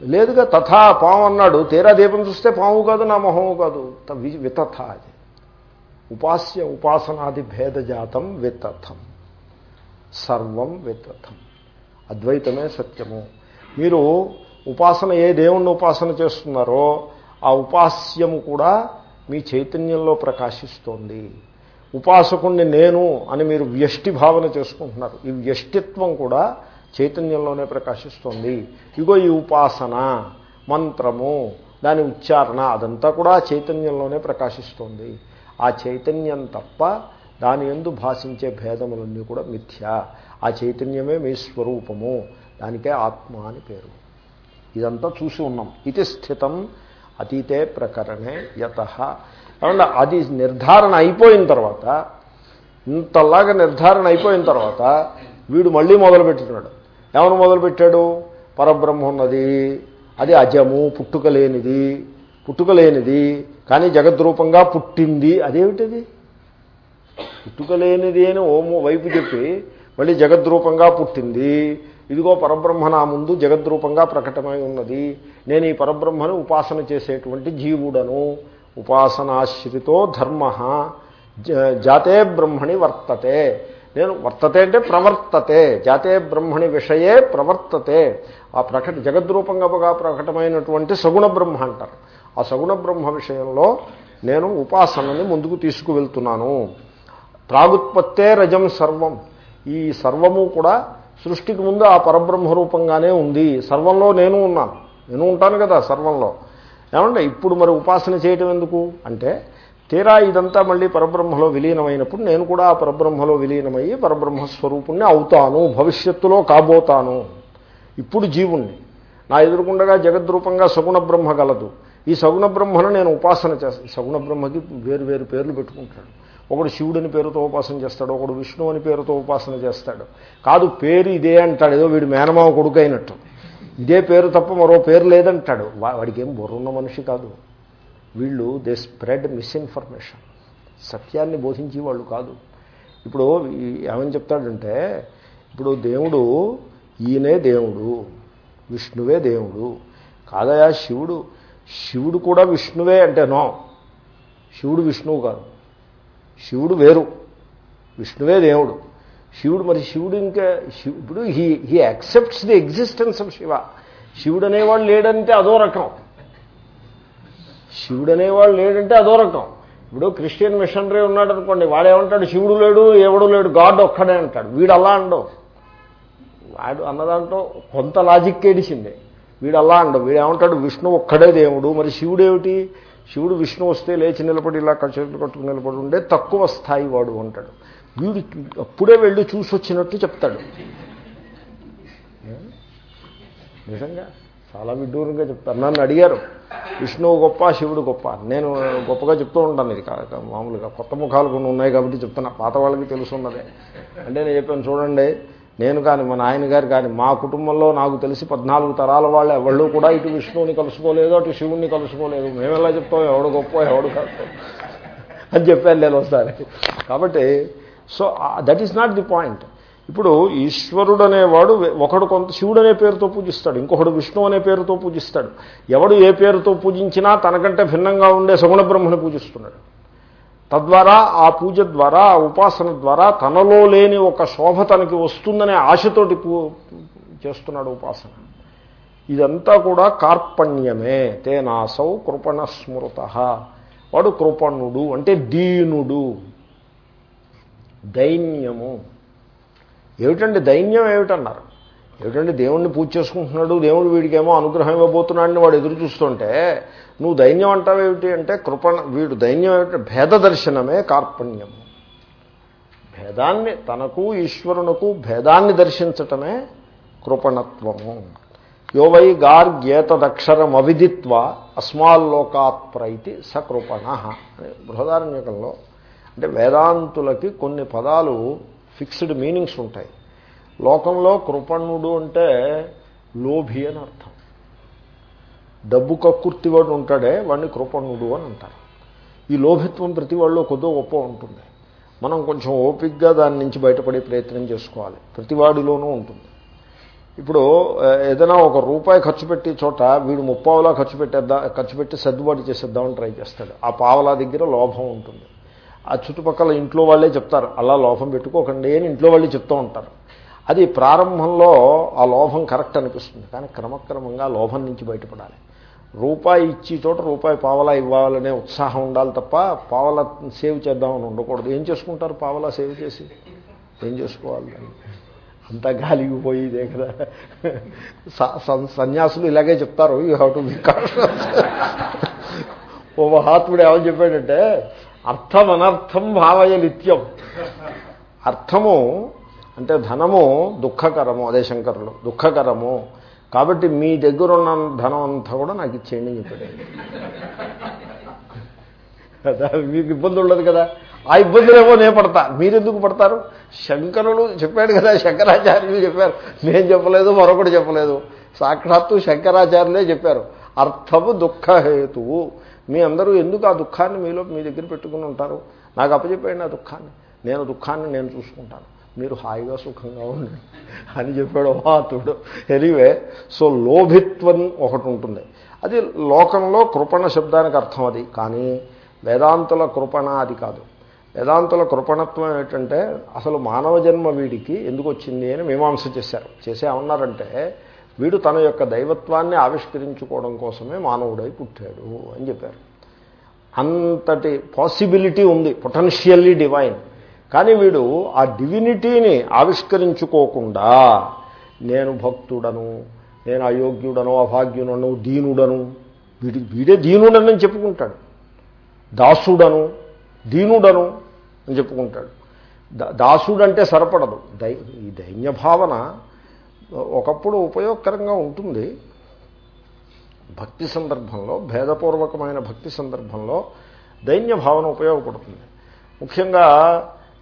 Speaker 1: లేదుగా తథా పాము అన్నాడు తీరా దీపం చూస్తే పాము కాదు నా మొహము కాదు. వితథ అది. ఉపాస్య ఉపాసనాది భేదజాతం వితథం. సర్వం వితథం అద్వైతమే సత్యము. మీరు ఉపాసన ఏ దేవుణ్ణి ఉపాసన చేస్తున్నారో ఆ ఉపాస్యము కూడా మీ చైతన్యంలో ప్రకాశిస్తోంది. ఉపాసకుణ్ణి నేను అని మీరు వ్యష్టి భావన చేసుకుంటున్నారు. ఈ వ్యష్టిత్వం కూడా చైతన్యంలోనే ప్రకాశిస్తోంది. ఇగో ఈ ఉపాసన మంత్రము దాని ఉచ్చారణ అదంతా కూడా చైతన్యంలోనే ప్రకాశిస్తోంది. ఆ చైతన్యం తప్ప దాని ఎందు భాషించే భేదములన్నీ కూడా మిథ్య. ఆ చైతన్యమే మీ స్వరూపము. దానికే ఆత్మ అని పేరు. ఇదంతా చూసి ఉన్నాం. ఇది స్థితం అతీతే ప్రకరణే యత. ఏమన్నా అది నిర్ధారణ అయిపోయిన తర్వాత ఇంతలాగా నిర్ధారణ అయిపోయిన తర్వాత వీడు మళ్ళీ మొదలుపెట్టుకున్నాడు. ఏమని మొదలుపెట్టాడు? పరబ్రహ్మ ఉన్నది అది అజము పుట్టుక లేనిది. పుట్టుక లేనిది. కానీ జగద్రూపంగా పుట్టింది. అదేమిటిది? పుట్టుకలేనిది అని ఓము వైపు చెప్పి మళ్ళీ జగద్రూపంగా పుట్టింది. ఇదిగో పరబ్రహ్మ నా ముందు జగద్రూపంగా ప్రకటమై ఉన్నది. నేను ఈ పరబ్రహ్మను ఉపాసన చేసేటువంటి జీవుడను. ఉపాసనాశ్రితో ధర్మ. జ- జాతే బ్రహ్మణి వర్తతే. నేను వర్తతే అంటే ప్రవర్తతే. జాతే బ్రహ్మణి విషయే ప్రవర్తతే. ఆ ప్రకట జగద్రూపంగా ప్రకటమైనటువంటి సగుణ బ్రహ్మ అంటారు. ఆ సగుణ బ్రహ్మ విషయంలో నేను ఉపాసనని ముందుకు తీసుకువెళ్తున్నాను. ప్రాగుత్పత్తే రజం సర్వం. ఈ సర్వము కూడా సృష్టికి ముందు ఆ పరబ్రహ్మ రూపంగానే ఉంది. సర్వంలో నేను ఉన్నాను నేను ఉంటాను కదా సర్వంలో. ఏమంటే ఇప్పుడు మరి ఉపాసన చేయటం ఎందుకు? అంటే తీరా ఇదంతా మళ్ళీ పరబ్రహ్మలో విలీనమైనప్పుడు నేను కూడా ఆ పరబ్రహ్మలో విలీనమయ్యి పరబ్రహ్మస్వరూపుణ్ణి అవుతాను. భవిష్యత్తులో కాబోతాను. ఇప్పుడు జీవుణ్ణి. నా ఎదురుకుండగా జగద్రూపంగా సగుణ బ్రహ్మ గలదు. ఈ సగుణ బ్రహ్మను నేను ఉపాసన చేస్తాను సగుణ బ్రహ్మకి వేరు వేరు పేర్లు పెట్టుకుంటాడు. ఒకడు శివుడని పేరుతో ఉపాసన చేస్తాడు ఒకడు విష్ణు అని పేరుతో ఉపాసన చేస్తాడు. కాదు పేరు ఇదే అంటాడు. ఏదో వీడు మేనమావ కొడుకు అయినట్టు ఇదే పేరు తప్ప మరో పేరు లేదంటాడు. వాడికి ఏం బుర్రున్న మనిషి కాదు. వీళ్ళు దే స్ప్రెడ్ మిస్ఇన్ఫర్మేషన్. సత్యాన్ని బోధించి వాళ్ళు కాదు. ఇప్పుడు ఏమని చెప్తాడంటే ఇప్పుడు దేవుడు ఈయనే దేవుడు విష్ణువే దేవుడు. కాదయా శివుడు శివుడు కూడా విష్ణువే అంటే నో. శివుడు విష్ణువు కాదు. శివుడు వేరు. విష్ణువే దేవుడు. శివుడు మరి శివుడు ఇంకా ఇప్పుడు he he accepts the existence of Shiva శివుడు అనేవాడు లేడంటే అదో రకం. శివుడు అనేవాడు లేడంటే అదో రకం. ఇప్పుడు క్రిస్టియన్ మిషనరీ ఉన్నాడు అనుకోండి వాడేమంటాడు శివుడు లేడు ఎవడు లేడు గాడ్ ఒక్కడే అంటాడు. వీడు అలా అండవు. వాడు అన్నదాంట్లో కొంత లాజిక్ ఏడిసింది వీడు అలా అండవు. వీడు ఏమంటాడు విష్ణు ఒక్కడే దేవుడు. మరి శివుడు ఏమిటి శివుడు విష్ణు వస్తే లేచి నిలబడి ఇలా చేతులు కట్టుకుని నిలబడి ఉండే తక్కువ స్థాయి వాడు అంటాడు వీడు అప్పుడే వెళ్ళి చూసి వచ్చినట్టు చెప్తాడు. నిజంగా చాలా విడ్డూరంగా చెప్తారు. నన్ను అడిగారు విష్ణువు గొప్ప శివుడు గొప్ప? నేను గొప్పగా చెప్తూ ఉంటాను ఇది మామూలుగా. కొత్త ముఖాలు కొన్ని ఉన్నాయి కాబట్టి చెప్తున్నా. పాత వాళ్ళకి తెలుసున్నదే. అంటే నేను చెప్పాను చూడండి నేను కానీ మా నాయనగారు కానీ మా కుటుంబంలో నాకు తెలిసి పద్నాలుగు తరాల వాళ్ళు. ఎవళ్ళు కూడా ఇటు విష్ణువుని కలుసుకోలేదు అటు శివుణ్ణి కలుసుకోలేదు. మేము చెప్తాం? ఎవడు గొప్ప ఎవడు కాదు అని చెప్పాను నేను ఒకసారి. కాబట్టి so that is not the point ఇప్పుడు ఈశ్వరుడు అనేవాడు ఒకడు కొంత శివుడు అనే పేరుతో పూజిస్తాడు ఇంకొకడు విష్ణు అనే పేరుతో పూజిస్తాడు. ఎవడు ఏ పేరుతో పూజించినా తనకంటే భిన్నంగా ఉండే సగుణ బ్రహ్మను పూజిస్తున్నాడు. తద్వారా ఆ పూజ ద్వారా ఆ ఉపాసన ద్వారా తనలో లేని ఒక శోభ తనకి వస్తుందనే ఆశతోటి చేస్తున్నాడు ఉపాసన. ఇదంతా కూడా కార్పణ్యమే. తేనాసౌ కృపణ స్మృత వాడు కృపణుడు అంటే దీనుడు. దైన్యము. ఏమిటండి దైన్యం ఏమిటన్నారు? ఏమిటండి దేవుణ్ణి పూజ చేసుకుంటున్నాడు దేవుడు వీడికేమో అనుగ్రహం ఇవ్వబోతున్నాడని వాడు ఎదురు చూస్తుంటే నువ్వు దైన్యం అంటావేమిటి అంటే కృపణ వీడు దైన్యం ఏమిటి? భేద దర్శనమే కార్పణ్యము భేదాన్ని తనకు ఈశ్వరునకు భేదాన్ని దర్శించటమే కృపణత్వము. యోవై గార్గ్యేతదక్షరం అవిదిత్వ అస్మాల్లోకాత్ ప్రైతి సకృపణ. బృహదారణ్యకంలో అంటే వేదాంతులకి కొన్ని పదాలు ఫిక్స్డ్ మీనింగ్స్ ఉంటాయి. లోకంలో కృపణుడు అంటే లోభి అని అర్థం. డబ్బు కక్కుర్తివాడు ఉంటాడే వాడిని కృపణుడు అని అంటారు. ఈ లోభిత్వం ప్రతి వాళ్ళు కొద్దో గొప్ప ఉంటుంది. మనం కొంచెం ఓపిక్గా దాని నుంచి బయటపడే ప్రయత్నం చేసుకోవాలి. ప్రతివాడిలోనూ ఉంటుంది. ఇప్పుడు ఏదైనా ఒక రూపాయి ఖర్చు పెట్టి చోట వీడు ముప్పావులా ఖర్చు పెట్టేద్దా ఖర్చు పెట్టి సర్దుబాటు చేసేద్దామని ట్రై చేస్తాడు. ఆ పావలా దగ్గర లోభం ఉంటుంది. ఆ చుట్టుపక్కల ఇంట్లో వాళ్ళే చెప్తారు అలా లోభం పెట్టుకోకండి అని ఇంట్లో వాళ్ళే చెప్తూ ఉంటారు. అది ప్రారంభంలో ఆ లోభం కరెక్ట్ అనిపిస్తుంది. కానీ క్రమక్రమంగా లోభం నుంచి బయటపడాలి. రూపాయి ఇచ్చి చోట రూపాయి పావలా ఇవ్వాలనే ఉత్సాహం ఉండాలి తప్ప పావలా సేవ్ చేద్దామని ఉండకూడదు. ఏం చేసుకుంటారు పావలా సేవ్ చేసి? ఏం చేసుకోవాలి అంతా గాలిగిపోయిదే కదా. సన్యాసులు ఇలాగే చెప్తారు. యూ హ్యావ్ టు బి ఓ మహాత్ముడు ఏమని చెప్పాడంటే అర్థం అనర్థం భావయ నిత్యం. అర్థము అంటే ధనము దుఃఖకరము అదే శంకరులు దుఃఖకరము కాబట్టి మీ దగ్గర ఉన్న ధనం అంతా కూడా నాకు ఇచ్చేయండి అని చెప్పాడు మీకు ఇబ్బంది ఉండదు కదా. ఆ ఇబ్బందులేమో నేను పడతా. మీరెందుకు పడతారు? శంకరులు చెప్పాడు కదా శంకరాచార్యులు చెప్పారు. నేను చెప్పలేదు మరొకటి చెప్పలేదు. సాక్షాత్తు శంకరాచార్యులే చెప్పారు. అర్థము దుఃఖహేతువు మీ అందరూ ఎందుకు ఆ దుఃఖాన్ని మీలో మీ దగ్గర పెట్టుకుని ఉంటారు? నాకు అప్పచెప్పండి ఆ దుఃఖాన్ని. నేను దుఃఖాన్ని నేను చూసుకుంటాను. మీరు హాయిగా సుఖంగా ఉండండి అని చెప్పాడు మహాతుడు ఎనివే సో లోభిత్వం ఒకటి ఉంటుంది. అది లోకంలో కృపణ శబ్దానికి అర్థం అది. కానీ వేదాంతుల కృపణ అది కాదు. వేదాంతుల కృపణత్వం ఏంటంటే అసలు మానవ జన్మ వీడికి ఎందుకు వచ్చింది అని మీమాంస చేశారు. చేసేమన్నారంటే వీడు తన యొక్క దైవత్వాన్ని ఆవిష్కరించుకోవడం కోసమే మానవుడై పుట్టాడు అని చెప్పారు. అంతటి పాసిబిలిటీ ఉంది. పొటెన్షియల్లీ డివైన్ కానీ వీడు ఆ డివినిటీని ఆవిష్కరించుకోకుండా నేను భక్తుడను నేను అయోగ్యుడను అభాగ్యుడను దీనుడను వీడి వీడే దీనుడని చెప్పుకుంటాడు. దాసుడను దీనుడను అని చెప్పుకుంటాడు. దాసుడంటే సరిపడదు. దై ఈ దైన్య భావన ఒకప్పుడు ఉపయోగకరంగా ఉంటుంది. భక్తి సందర్భంలో భేదపూర్వకమైన భక్తి సందర్భంలో దైన్య భావన ఉపయోగపడుతుంది. ముఖ్యంగా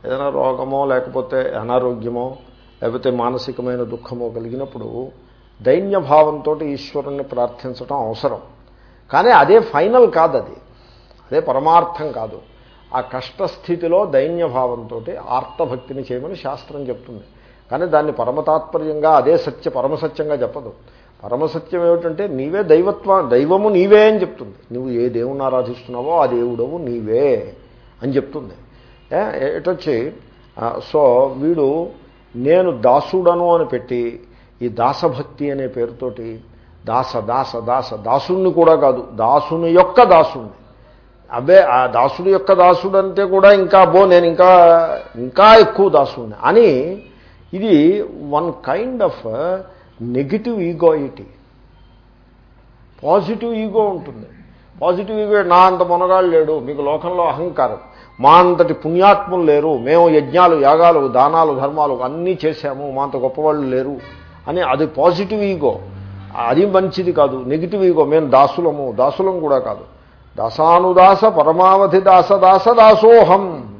Speaker 1: ఏదైనా రోగమో లేకపోతే అనారోగ్యమో లేకపోతే మానసికమైన దుఃఖమో కలిగినప్పుడు దైన్యభావంతో ఈశ్వరుణ్ణి ప్రార్థించడం అవసరం. కానీ అదే ఫైనల్ కాదు అది అదే పరమార్థం కాదు. ఆ కష్టస్థితిలో దైన్యభావంతో ఆర్తభక్తిని చేయమని శాస్త్రం చెప్తుంది. కానీ దాన్ని పరమతాత్పర్యంగా అదే సత్య పరమసత్యంగా చెప్పదు. పరమసత్యం ఏమిటంటే నీవే దైవత్వ దైవము నీవే అని చెప్తుంది. నువ్వు ఏ దేవుణ్ణి ఆరాధిస్తున్నావో ఆ దేవుడవు నీవే అని చెప్తుంది. ఎటొచ్చి సో వీడు నేను దాసుడను అని పెట్టి ఈ దాసభక్తి అనే పేరుతోటి దాస దాస దాస దాసుణ్ణి కూడా కాదు దాసుని యొక్క దాసుణ్ణి. అబ్బే ఆ దాసుడు యొక్క దాసుడు అంటే కూడా ఇంకా బో నేను ఇంకా ఇంకా ఎక్కువ దాసుని అని ఇది one kind of negative egoity positive ego ఉంటుంది. పాజిటివ్ ఈగో నా అంత మునగాళ్ళు లేడు మీకు లోకంలో అహంకారం. మా అంతటి పుణ్యాత్ములు లేరు. మేము యజ్ఞాలు యాగాలు దానాలు ధర్మాలు అన్నీ చేశాము. మా అంత గొప్పవాళ్ళు లేరు అని అది పాజిటివ్ ఈగో. అది మంచిది కాదు. Negative ego. మేము దాసులము. దాసులం కూడా కాదు. దాసానుదాస పరమావధి దాస దాస దాసోహం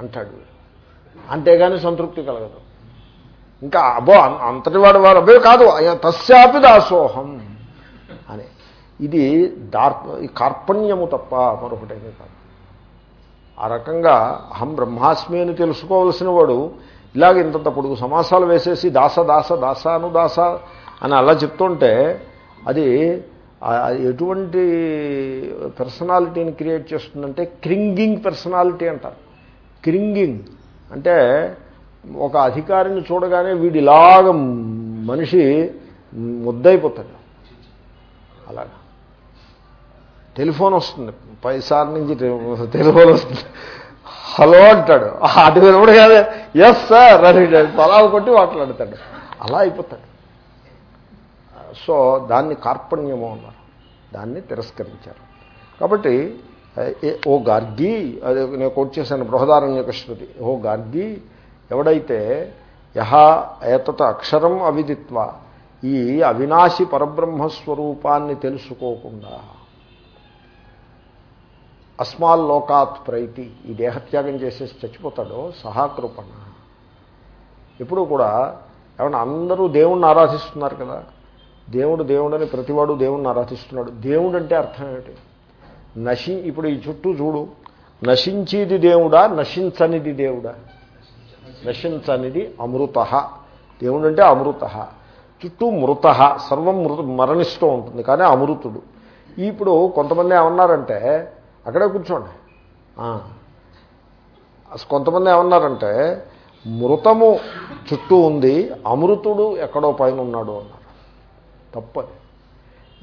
Speaker 1: అంటాడు. అంతేగాని సంతృప్తి కలగదు. ఇంకా అబ్బో అంతటి వాడు వారు అబ్బే కాదు. తస్యాపి దాసోహం అని. ఇది దార్ కార్పణ్యము తప్ప మరొకటేమీ కాదు. ఆ రకంగా అహం బ్రహ్మాస్మి అని తెలుసుకోవలసిన వాడు ఇలాగ ఇంతంత పొడుగు సమాసాలు వేసేసి దాస దాస దాసాను దాస అని అలా చెప్తుంటే అది ఎటువంటి పర్సనాలిటీని క్రియేట్ చేస్తుందంటే క్రింగింగ్ పర్సనాలిటీ అంటారు. క్రింగింగ్ అంటే ఒక అధికారిని చూడగానే వీడిలాగ మనిషి ముద్దయిపోతాడు. అలాగా. టెలిఫోన్ వస్తుంది. పైసార్ నుంచి టెలిఫోన్ వస్తుంది. హలో అంటాడు. అటు కూడా కాదు. ఎస్ సార్ అని తలావు కొట్టి మాట్లాడతాడు. అలా అయిపోతాడు. సో దాన్ని కార్పణ్యము అన్నారు. దాన్ని తిరస్కరించారు. కాబట్టి ఓ గార్గి అదే నేను కోట్ చేశాను బృహదారణ్యక శృతి. ఓ గార్గి ఎవడైతే యహ ఏతత అక్షరం అవిదిత్వ ఈ అవినాశి పరబ్రహ్మస్వరూపాన్ని తెలుసుకోకుండా అస్మాల్ లోకాత్ ప్రైతి ఈ దేహత్యాగం చేసేసి చచ్చిపోతాడో సహాకృపణ. ఎప్పుడు కూడా ఏమన్నా అందరూ దేవుణ్ణి ఆరాధిస్తున్నారు కదా దేవుడు దేవుడని ప్రతివాడు దేవుణ్ణి ఆరాధిస్తున్నాడు. దేవుడు అంటే అర్థం ఏమిటి? నశి ఇప్పుడు ఈ చుట్టూ చూడు నశించేది దేవుడా నశించనిది దేవుడా? నశించనిది అమృత. దేవుడు అంటే అమృత. చుట్టూ మృత సర్వం మృత మరణిస్తూ ఉంటుంది కానీ అమృతుడు. ఇప్పుడు కొంతమంది ఏమన్నారంటే అక్కడే కూర్చోండి. కొంతమంది ఏమన్నారంటే మృతము చుట్టూ ఉంది అమృతుడు ఎక్కడో పైన ఉన్నాడు అన్నారు. తప్పది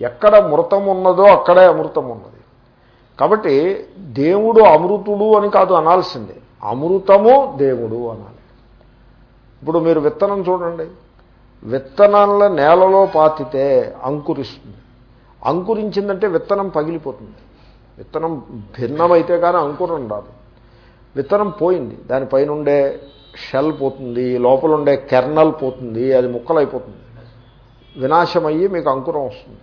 Speaker 1: ఎక్కడ మృతం ఉన్నదో అక్కడే అమృతం ఉన్నది కాబట్టి దేవుడు అమృతుడు అని కాదు అనాల్సిందే. అమృతము దేవుడు అనాలి. ఇప్పుడు మీరు విత్తనం చూడండి. విత్తనాల నేలలో పాతితే అంకురిస్తుంది. అంకురించిందంటే విత్తనం పగిలిపోతుంది. విత్తనం భిన్నమైతే కానీ అంకురం రాదు. విత్తనం పోయింది. దానిపైన ఉండే షెల్ పోతుంది లోపల ఉండే కెర్నల్ పోతుంది అది ముక్కలైపోతుంది. వినాశమయ్యి మీకు అంకురం వస్తుంది.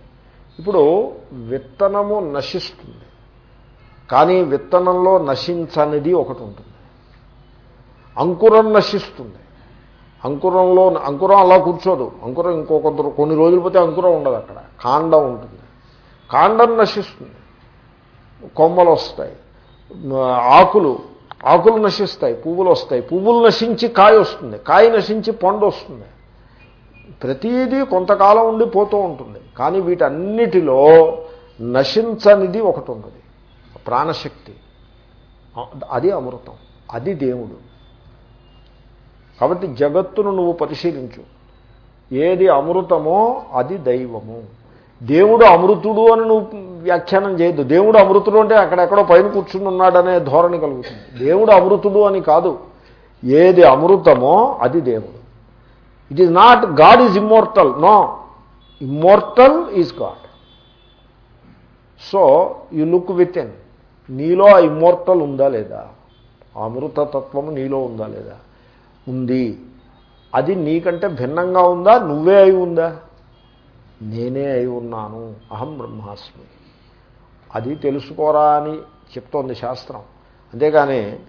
Speaker 1: ఇప్పుడు విత్తనము నశిస్తుంది. కానీ విత్తనంలో నశించనిది ఒకటి ఉంటుంది. అంకురం నశిస్తుంది. అంకురంలో అంకురం అలా కూర్చోదు. అంకురం ఇంకో కొంత కొన్ని రోజులు పోతే అంకురం ఉండదు అక్కడ. కాండం ఉంటుంది. కాండం నశిస్తుంది. కొమ్మలు వస్తాయి ఆకులు ఆకులు నశిస్తాయి పువ్వులు వస్తాయి పువ్వులు నశించి కాయ వస్తుంది. కాయ నశించి పండు వస్తుంది ప్రతీదీ కొంతకాలం ఉండి పోతూ ఉంటుంది. కానీ వీటన్నిటిలో నశించనిది ఒకటి ఉన్నది ప్రాణశక్తి. అది అమృతం. అది దేవుడు. కాబట్టి జగత్తును నువ్వు పరిశీలించు. ఏది అమృతమో అది దైవము. దేవుడు అమృతుడు అని నువ్వు వ్యాఖ్యానం చేయొద్దు. దేవుడు అమృతుడు అంటే అక్కడెక్కడో పైన కూర్చుని ఉన్నాడనే ధోరణి కలుగుతుంది. దేవుడు అమృతుడు అని కాదు. ఏది అమృతమో అది దేవుడు. It is not god is immortal no immortal is god so you look within నీలో ఆ ఇమ్మోర్టల్ ఉందా లేదా? అమృతతత్వము నీలో ఉందా లేదా? ఉంది. అది నీకంటే భిన్నంగా ఉందా? నువ్వే అయి ఉందా? నేనే అయి ఉన్నాను అహం బ్రహ్మాస్మి. అది తెలుసుకోరా అని చెప్తోంది శాస్త్రం. అంతేగాని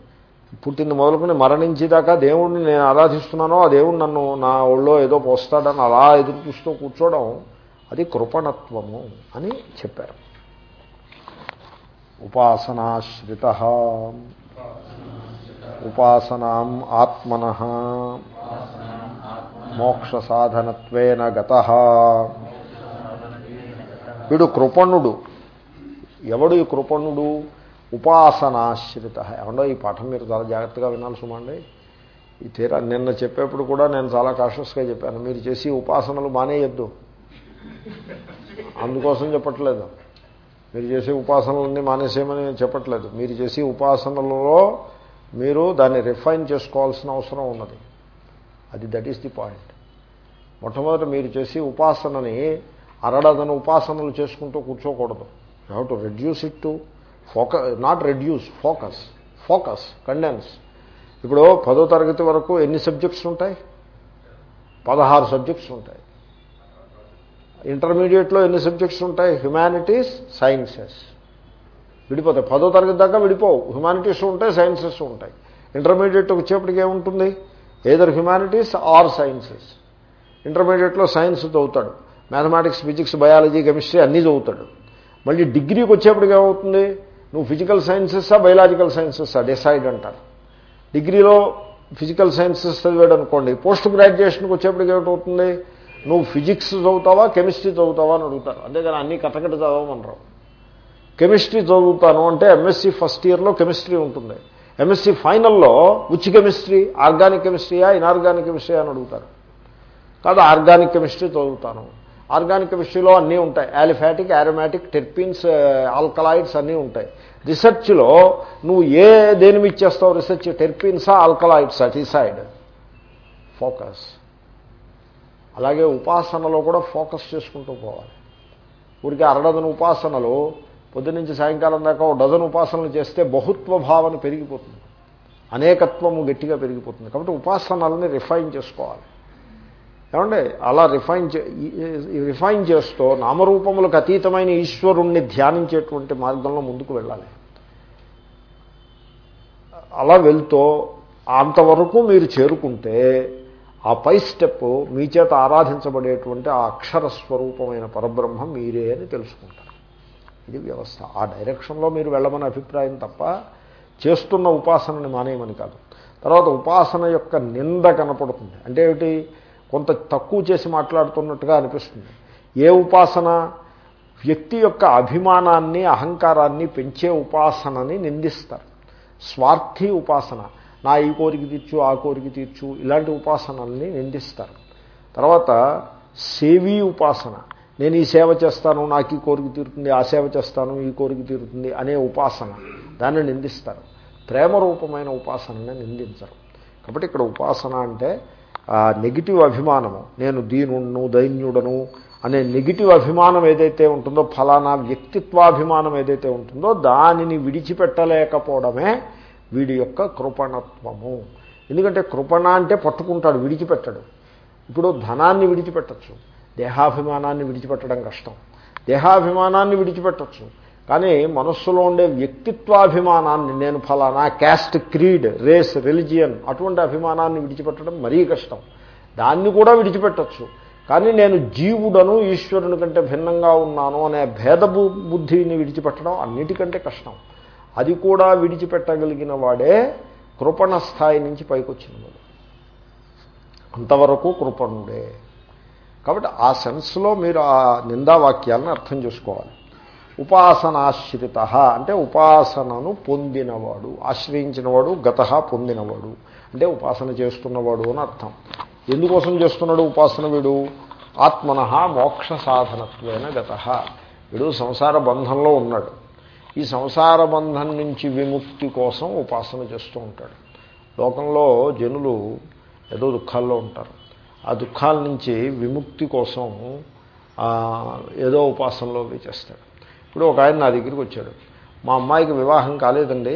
Speaker 1: పుట్టింది మొదలుకొని మరణించేదాకా దేవుణ్ణి నేను ఆరాధిస్తున్నానో ఆ దేవుడు నన్ను నా ఒళ్ళో ఏదో పోస్తాడని అలా ఎదురు చూస్తూ కూర్చోవడం అది కృపణత్వము అని చెప్పారు. ఉపాసనాశ్రిత. ఉపాసనాం ఆత్మన. మోక్ష సాధనత్వేన గత. వీడు కృపణుడు. ఎవడు ఈ కృపణుడు? ఉపాసనాశ్రిత. ఏమండో ఈ పాఠం మీరు చాలా జాగ్రత్తగా వినాలి సుమండి. ఈ తీరా నిన్న చెప్పేప్పుడు కూడా నేను చాలా కాషస్గా చెప్పాను. మీరు చేసి ఉపాసనలు మానేయద్దు. అందుకోసం చెప్పట్లేదు. మీరు చేసే ఉపాసనలన్నీ మానేసేయమని నేను చెప్పట్లేదు. మీరు చేసే ఉపాసనలలో మీరు దాన్ని రిఫైన్ చేసుకోవాల్సిన అవసరం ఉన్నది. అది దట్ ఈస్ ది పాయింట్ మొట్టమొదట మీరు చేసి ఉపాసనని అరడదను ఉపాసనలు చేసుకుంటూ కూర్చోకూడదు. You have to reduce it to focus not reduce focus focus condense ఇప్పుడు పదో తరగతి వరకు ఎన్ని సబ్జెక్ట్స్ ఉంటాయి? పదహారు సబ్జెక్ట్స్ ఉంటాయి. ఇంటర్మీడియట్లో ఎన్ని సబ్జెక్ట్స్ ఉంటాయి? హ్యుమానిటీస్ సైన్సెస్ విడిపోతాయి. పదో తరగతి దాకా విడిపోవు. హ్యుమానిటీస్ ఉంటాయి సైన్సెస్ ఉంటాయి. ఇంటర్మీడియట్ వచ్చేప్పటికి ఏముంటుంది? ఏదర్ హ్యుమానిటీస్ ఆర్ సైన్సెస్ ఇంటర్మీడియట్లో సైన్స్ చదువుతాడు మ్యాథమెటిక్స్ ఫిజిక్స్ బయాలజీ కెమిస్ట్రీ అన్నీ చదువుతాడు. మళ్ళీ డిగ్రీకి వచ్చేప్పటికి ఏమవుతుంది? నువ్వు ఫిజికల్ సైన్సెస్సా బయలాజికల్ సైన్సెస్సా? డిసైడ్ అంటారు. డిగ్రీలో ఫిజికల్ సైన్సెస్ చదివాడు అనుకోండి పోస్ట్ గ్రాడ్యుయేషన్కి వచ్చేప్పటికి ఏమిటవుతుంది నువ్వు ఫిజిక్స్ చదువుతావా కెమిస్ట్రీ చదువుతావా అని అడుగుతారు. అంతేగాని అన్ని కట్టకట్ట చదవమనరావు కెమిస్ట్రీ చదువుతాను అంటే ఎంఎస్సీ ఫస్ట్ ఇయర్లో కెమిస్ట్రీ ఉంటుంది. ఎంఎస్సీ ఫైనల్లో ఉచ్ కెమిస్ట్రీ ఆర్గానిక్ కెమిస్ట్రీయా ఇనార్గానిక్ కెమిస్ట్రీ అని అడుగుతారు. కాదు ఆర్గానిక్ కెమిస్ట్రీ చదువుతాను. ఆర్గానిక్ విషయంలో అన్నీ ఉంటాయి. యాలిఫాటిక్ ఆరోమాటిక్ టెర్పిన్స్ ఆల్కలాయిడ్స్ అన్నీ ఉంటాయి. రీసెర్చ్లో నువ్వు ఏ దేని మీద చేస్తావు రీసెర్చ్? టెర్పిన్సా ఆల్కలాయిడ్సా? డిసైడ్ ఫోకస్ అలాగే ఉపాసనలో కూడా ఫోకస్ చేసుకుంటూ పోవాలి. ఊరికి అరడదన ఉపాసనలు పొద్దునుంచి సాయంకాలం దాకా ఒక డజన్ ఉపాసనలు చేస్తే బహుత్వ భావన పెరిగిపోతుంది. అనేకత్వము గట్టిగా పెరిగిపోతుంది. కాబట్టి ఉపాసనలని రిఫైన్ చేసుకోవాలి. ఏమంటే అలా రిఫైన్ రిఫైన్ చేస్తూ నామరూపములకు అతీతమైన ఈశ్వరుణ్ణి ధ్యానించేటువంటి మార్గంలో ముందుకు వెళ్ళాలి. అలా వెళ్తూ అంతవరకు మీరు చేరుకుంటే ఆ పై స్టెప్ మీ చేత ఆరాధించబడేటువంటి ఆ అక్షర స్వరూపమైన మీరే అని తెలుసుకుంటారు. ఇది వ్యవస్థ. ఆ డైరెక్షన్లో మీరు వెళ్ళమని అభిప్రాయం తప్ప చేస్తున్న ఉపాసనని మానేయమని కాదు. తర్వాత ఉపాసన యొక్క నింద కనపడుతుంది. అంటే ఏమిటి? కొంత తక్కువ చేసి మాట్లాడుతున్నట్టుగా అనిపిస్తుంది. ఏ ఉపాసన? వ్యక్తి యొక్క అభిమానాన్ని అహంకారాన్ని పెంచే ఉపాసనని నిందిస్తారు. స్వార్థి ఉపాసన. నా ఈ కోరిక తీర్చు ఆ కోరిక తీర్చు ఇలాంటి ఉపాసనల్ని నిందిస్తారు. తర్వాత సేవీ ఉపాసన. నేను ఈ సేవ చేస్తాను నాకు ఈ కోరిక తీరుతుంది ఆ సేవ చేస్తాను ఈ కోరిక తీరుతుంది అనే ఉపాసన. దాన్ని నిందిస్తారు. ప్రేమ రూపమైన ఉపాసనని నిందించరు. కాబట్టి ఇక్కడ ఉపాసన అంటే నెగిటివ్ అభిమానము నేను దీనుణ్ణు దైన్యుడను అనే నెగిటివ్ అభిమానం ఏదైతే ఉంటుందో ఫలానా వ్యక్తిత్వాభిమానం ఏదైతే ఉంటుందో దానిని విడిచిపెట్టలేకపోవడమే వీడి యొక్క కృపణత్వము. ఎందుకంటే కృపణ అంటే పట్టుకుంటాడు విడిచిపెట్టడు. ఇప్పుడు ధనాన్ని విడిచిపెట్టచ్చు దేహాభిమానాన్ని విడిచిపెట్టడం కష్టం దేహాభిమానాన్ని విడిచిపెట్టచ్చు. కానీ మనస్సులో ఉండే వ్యక్తిత్వాభిమానాన్ని నేను ఫలానా క్యాస్ట్ క్రీడ్ రేస్ రిలిజియన్ అటువంటి అభిమానాన్ని విడిచిపెట్టడం మరీ కష్టం. దాన్ని కూడా విడిచిపెట్టచ్చు. కానీ నేను జీవుడను ఈశ్వరుని కంటే భిన్నంగా ఉన్నాను అనే భేద బుద్ధిని విడిచిపెట్టడం అన్నిటికంటే కష్టం. అది కూడా విడిచిపెట్టగలిగిన వాడే కృపణ స్థాయి నుంచి పైకొచ్చినవాడు అంతవరకు కృపణుడే. కాబట్టి ఆ సెన్స్లో మీరు ఆ నిందావాక్యాలను అర్థం చేసుకోవాలి. ఉపాసనాశ్రిత. అంటే ఉపాసనను పొందినవాడు. ఆశ్రయించినవాడు గత పొందినవాడు. అంటే ఉపాసన చేస్తున్నవాడు అని అర్థం. ఎందుకోసం చేస్తున్నాడు ఉపాసన వీడు? ఆత్మన మోక్ష సాధనత్వేన గత. వీడు సంసార బంధంలో ఉన్నాడు. ఈ సంసార బంధం నుంచి విముక్తి కోసం ఉపాసన చేస్తూ ఉంటాడు. లోకంలో జనులు ఏదో దుఃఖాల్లో ఉంటారు. ఆ దుఃఖాల నుంచి విముక్తి కోసం ఏదో ఉపాసనలో చేస్తాడు. ఇప్పుడు ఒక ఆయన నా దగ్గరికి వచ్చాడు. మా అమ్మాయికి వివాహం కాలేదండి.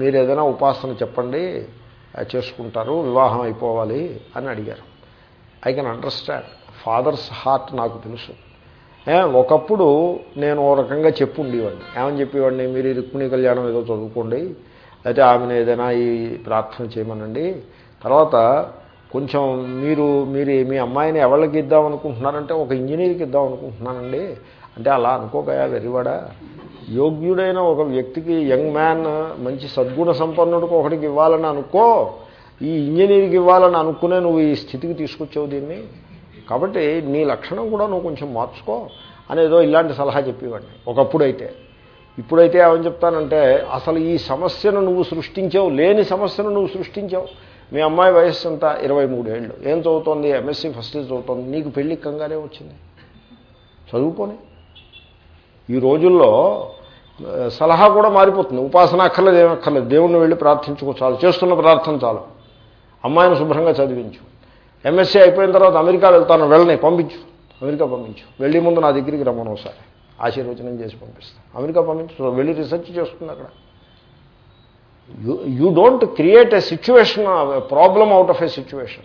Speaker 1: మీరు ఏదైనా ఉపాసన చెప్పండి చేసుకుంటారు వివాహం అయిపోవాలి అని అడిగారు. I can understand. Father's heart నాకు తెలుసు. ఒకప్పుడు నేను ఓ రకంగా చెప్పు ఉండేవాడిని ఏమని చెప్పేవాడిని? మీరు రుక్మిణి కళ్యాణం ఏదో చదువుకోండి అయితే ఆమెను ఏదైనా ఈ ప్రార్థన చేయమనండి. తర్వాత కొంచెం మీరు మీరు మీ అమ్మాయిని ఎవరికి ఇద్దాం అనుకుంటున్నారంటే ఒక ఇంజనీర్కి ఇద్దాం అనుకుంటున్నానండి అంటే అలా అనుకోకయా వెరివాడా యోగ్యుడైన ఒక వ్యక్తికి యంగ్ మ్యాన్ మంచి సద్గుణ సంపన్నుడికి ఒకటికి ఇవ్వాలని అనుకో ఈ ఇంజనీర్కి ఇవ్వాలని అనుకునే నువ్వు ఈ స్థితికి తీసుకొచ్చావు దీన్ని. కాబట్టి నీ లక్షణం కూడా నువ్వు కొంచెం మార్చుకో అనేదో ఇలాంటి సలహా చెప్పేవాడిని. ఒకప్పుడైతే. ఇప్పుడైతే ఏమని చెప్తానంటే అసలు ఈ సమస్యను నువ్వు సృష్టించావు లేని సమస్యను నువ్వు సృష్టించావు. మీ అమ్మాయి వయస్సు అంతా ఇరవై మూడేళ్ళు ఏం చదువుతోంది? ఎంఎస్సీ ఫస్ట్ ఇయర్ చదువుతోంది. నీకు పెళ్ళి కంగానే వచ్చింది. చదువుకొని. ఈ రోజుల్లో సలహా కూడా మారిపోతుంది. ఉపాసన అక్కర్లేదు ఏమక్కర్లేదు దేవుణ్ణి వెళ్ళి ప్రార్థించుకో చాలు. చేస్తున్న ప్రార్థన చాలు. అమ్మాయిని శుభ్రంగా చదివించు. ఎంఎస్సీ అయిపోయిన తర్వాత అమెరికా వెళ్తాను. వెళ్ళని పంపించు. అమెరికా పంపించు. వెళ్ళి ముందు నా దగ్గరికి రమ్మను ఒకసారి. ఆశీర్వచనం చేసి పంపిస్తాను అమెరికా పంపించు. వెళ్ళి రీసెర్చ్ చేస్తుంది అక్కడ. You don't create a situation problem out of a situation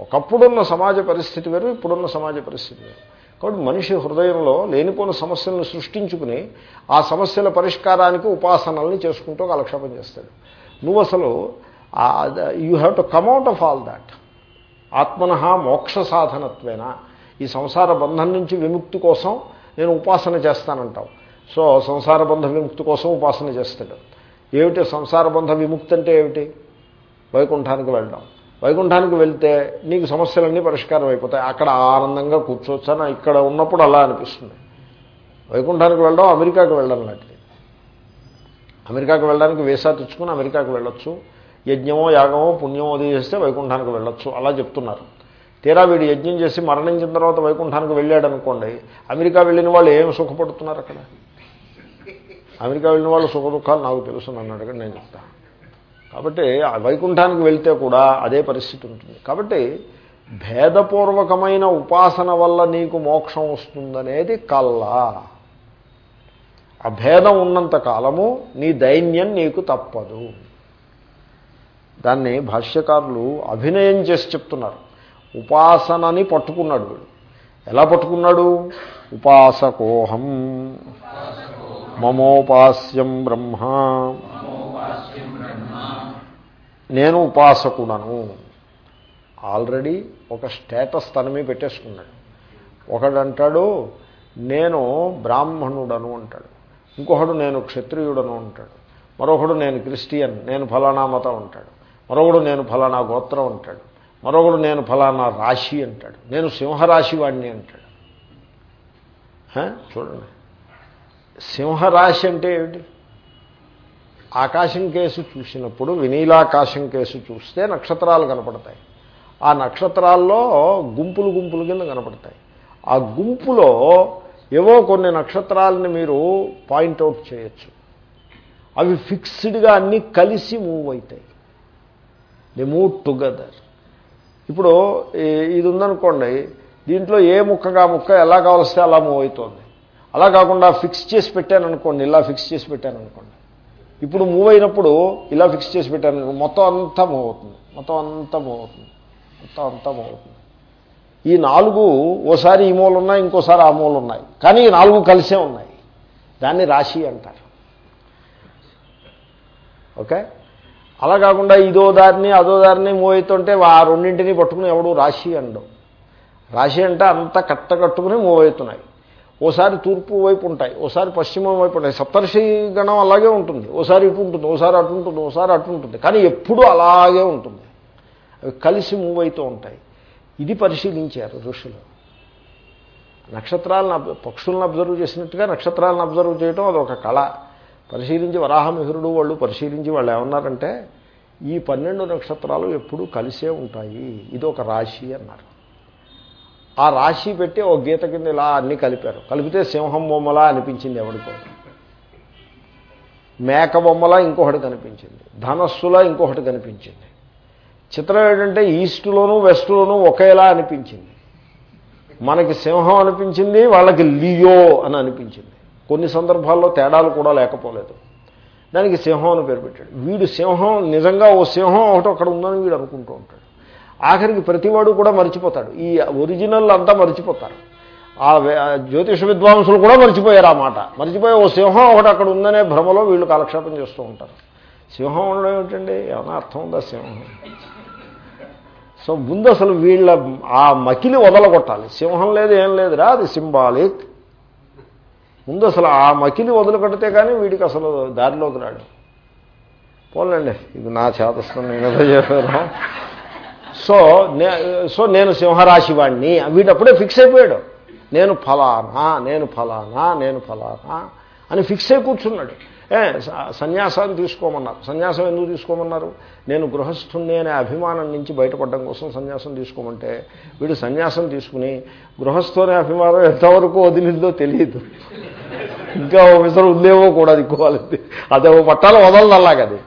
Speaker 1: ఒకప్పుడున్న సమాజ పరిస్థితి వేరు ఇప్పుడున్న సమాజ పరిస్థితి వేరు. కాబట్టి మనిషి హృదయంలో లేనిపోయిన సమస్యలను సృష్టించుకుని ఆ సమస్యల పరిష్కారానికి ఉపాసనల్ని చేసుకుంటూ కాలక్షేపం చేస్తాడు. నువ్వు అసలు you have to come out of all that ఆత్మన మోక్ష సాధనత్వేన. ఈ సంసార బంధం నుంచి విముక్తి కోసం నేను ఉపాసన చేస్తానంటావు. సో సంసార బంధ విముక్తి కోసం ఉపాసన చేస్తాడు. ఏమిటి సంసార బంధ విముక్తి అంటే ఏమిటి? వైకుంఠానికి వెళ్ళడం వైకుంఠానికి వెళ్తే నీకు సమస్యలన్నీ పరిష్కారం అయిపోతాయి అక్కడ ఆనందంగా కూర్చోవచ్చని ఇక్కడ ఉన్నప్పుడు అలా అనిపిస్తుంది. వైకుంఠానికి వెళ్ళడం అమెరికాకు వెళ్ళడం లాంటిది. అమెరికాకి వెళ్ళడానికి వీసా తెచ్చుకుని అమెరికాకి వెళ్ళొచ్చు. యజ్ఞమో యాగమో పుణ్యమో అది చేస్తే వైకుంఠానికి వెళ్ళొచ్చు. అలా చెప్తున్నారు. తీరా వీడు యజ్ఞం చేసి మరణించిన తర్వాత వైకుంఠానికి వెళ్ళాడు అనుకోండి అమెరికా వెళ్ళిన వాళ్ళు ఏం సుఖపడుతున్నారు అక్కడ? అమెరికా వెళ్ళిన వాళ్ళు సుఖ దుఃఖాలు నాకు తెలుసు అన్నట్టుగా నేను చెప్తాను కాబట్టి వైకుంఠానికి వెళ్తే కూడా అదే పరిస్థితి ఉంటుంది. కాబట్టి భేదపూర్వకమైన ఉపాసన వల్ల నీకు మోక్షం వస్తుందనేది కల్లా ఆ భేదం ఉన్నంత కాలము నీ దైన్యం నీకు తప్పదు. దాన్ని భాష్యకారులు అభినయం చేసి చెప్తున్నారు. ఉపాసనని పట్టుకున్నాడు వీడు. ఎలా పట్టుకున్నాడు? ఉపాసకోహం. మమోపాస్యం బ్రహ్మ. నేను ఉపాసకుడను. ఆల్రెడీ ఒక స్టేటస్ తన మీద పెట్టేసుకున్నాడు. ఒకడంటాడు నేను బ్రాహ్మణుడను అంటాడు. ఇంకొకడు నేను క్షత్రియుడను అంటాడు. మరొకడు నేను క్రిస్టియన్ నేను ఫలానా మతం అంటాడు. మరొకడు నేను ఫలానా గోత్రం అంటాడు. మరొకడు నేను ఫలానా రాశి అంటాడు. నేను సింహరాశి వాడిని అంటాడు. చూడండి. సింహరాశి అంటే ఏమిటి? ఆకాశం కేసు చూసినప్పుడు వినీలాకాశం కేసు చూస్తే నక్షత్రాలు కనపడతాయి. ఆ నక్షత్రాల్లో గుంపులు గుంపులు కింద కనపడతాయి. ఆ గుంపులో ఏవో కొన్ని నక్షత్రాలని మీరు పాయింట్అవుట్ చేయొచ్చు. అవి ఫిక్స్డ్గా అన్నీ కలిసి మూవ్ అవుతాయి. ది మూవ్ టుగెదర్ ఇప్పుడు ఇది ఉందనుకోండి దీంట్లో ఏ ముక్కగా ముక్క ఎలా కావలిస్తే అలా మూవ్ అవుతుంది. అలా కాకుండా ఫిక్స్ చేసి పెట్టాను అనుకోండి ఇలా ఫిక్స్ చేసి పెట్టాను అనుకోండి ఇప్పుడు మూవ్ అయినప్పుడు ఇలా ఫిక్స్ చేసి పెట్టాను మొత్తం అంతా మూవ్ అవుతుంది. మొత్తం అంతా మూవ్ అవుతుంది. మొత్తం అంతా మూవ్ అవుతుంది. ఈ నాలుగు ఓసారి ఈ మూలు ఉన్నాయి ఇంకోసారి ఆ మూలు ఉన్నాయి. కానీ ఈ నాలుగు కలిసే ఉన్నాయి. దాన్ని రాశి అంటారు. ఓకే? అలా కాకుండా ఇదో దారిని అదో దారిని మూవ్ అవుతుంటే ఆ రెండింటిని పట్టుకుని ఎవడు రాశి అండవు. రాశి అంటే అంత కట్ట కట్టుకుని మూవ్ అవుతున్నాయి. ఓసారి తూర్పు వైపు ఉంటాయి ఓసారి పశ్చిమం వైపు ఉంటాయి. సప్తర్షి గణం అలాగే ఉంటుంది. ఓసారి ఇటు ఉంటుంది ఓసారి అటు ఉంటుంది ఓసారి అటు ఉంటుంది. కానీ ఎప్పుడూ అలాగే ఉంటుంది. అవి కలిసి మూవ్ అవుతూ ఉంటాయి. ఇది పరిశీలించారు ఋషులు. నక్షత్రాలను పక్షులను అబ్జర్వ్ చేసినట్టుగా నక్షత్రాలను అబ్జర్వ్ చేయడం అది ఒక కళ. పరిశీలించి వరాహమిహిరుడు వాళ్ళు పరిశీలించి వాళ్ళు ఏమన్నారంటే ఈ పన్నెండు నక్షత్రాలు ఎప్పుడూ కలిసే ఉంటాయి. ఇది ఒక రాశి అన్నారు. ఆ రాశి పెట్టి ఒక గీత కింద ఇలా అన్నీ కలిపారు. కలిపితే సింహం బొమ్మలా అనిపించింది ఎవరికో. మేక బొమ్మలా ఇంకొకటి కనిపించింది. ధనస్సులా ఇంకొకటి కనిపించింది. చిత్రం ఏంటంటే ఈస్టులోనూ వెస్ట్లోనూ ఒకేలా అనిపించింది. మనకి సింహం అనిపించింది వాళ్ళకి లియో అని అనిపించింది. కొన్ని సందర్భాల్లో తేడాలు కూడా లేకపోలేదు. దానికి సింహం అని పేరు పెట్టాడు. వీడు సింహం నిజంగా ఓ సింహం ఒకటి అక్కడ ఉందని వీడు అనుకుంటూ ఉంటాడు. ఆఖరికి ప్రతివాడు కూడా మర్చిపోతాడు. ఈ ఒరిజినల్ అంతా మర్చిపోతారు. ఆ జ్యోతిష విద్వాంసులు కూడా మర్చిపోయారు ఆ మాట. మర్చిపోయి ఓ సింహం ఒకటి అక్కడ ఉందనే భ్రమలో వీళ్ళు కాలక్షేపం చేస్తూ ఉంటారు. సింహం ఉండడం ఏమిటండి? ఏమైనా అర్థం ఉందా సింహం? సో ముందు అసలు వీళ్ళ ఆ మకిలి వదలగొట్టాలి. సింహం లేదు ఏం లేదురా అది సింబాలిక్. ముందు అసలు ఆ మకిలి వదలగొడితే కానీ వీడికి అసలు దారిలోకి రాడు. పోలండి ఇది నా చేతస్తున్న నేను చెప్పాను. సో నే సో నేను సింహరాశి వాడిని వీడప్పుడే ఫిక్స్ అయిపోయాడు. నేను ఫలానా నేను ఫలానా నేను ఫలానా అని ఫిక్స్ అయి కూర్చున్నాడు. ఏ స- సన్యాసాన్ని తీసుకోమన్నారు. సన్యాసం ఎందుకు తీసుకోమన్నారు? నేను గృహస్థుణ్ణి అనే అభిమానం నుంచి బయటపడడం కోసం సన్యాసం తీసుకోమంటే వీడు సన్యాసం తీసుకుని గృహస్థు అనే అభిమానం ఎంతవరకు వదిలిందో తెలియదు. ఇంకా ఓ విసరు ఉందేమో కూడా దిక్కువాలి అదే ఓ పట్టాలు వదలదు అలాగది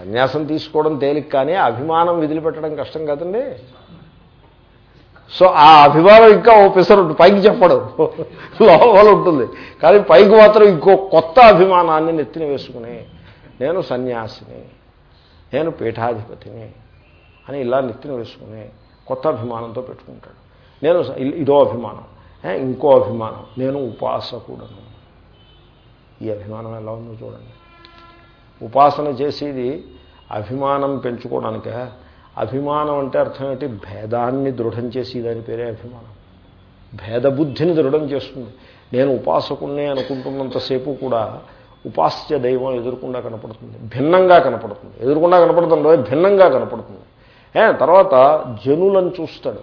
Speaker 1: సన్యాసం తీసుకోవడం తేలిక కానీ అభిమానం విదిలిపెట్టడం కష్టం కదండి. సో ఆ అభిమానం ఇంకా ఓ పిసరు పైకి చెప్పడు. లోపల ఉంటుంది. కానీ పైకి మాత్రం ఇంకో కొత్త అభిమానాన్ని నెత్తిన వేసుకుని నేను సన్యాసిని నేను పీఠాధిపతిని అని ఇలా నెత్తిన వేసుకుని కొత్త అభిమానంతో పెట్టుకుంటాడు. నేను ఇదో అభిమానం. ఇంకో అభిమానం. నేను ఉపాసకుడను. ఈ అభిమానం ఎలా ఉందో చూడండి. ఉపాసన చేసేది అభిమానం పెంచుకోవడానిక. అభిమానం అంటే అర్థం ఏంటి? భేదాన్ని దృఢం చేసి దాని పేరే అభిమానం. భేదబుద్ధిని దృఢం చేస్తుంది. నేను ఉపాసకుణ్ణి అనుకుంటున్నంతసేపు కూడా ఉపాస్య దైవం ఎదురుకుండా కనపడుతుంది. భిన్నంగా కనపడుతుంది. ఎదురుకుండా కనపడుతుంది భిన్నంగా కనపడుతుంది. ఏ తర్వాత జనులను చూస్తాడు.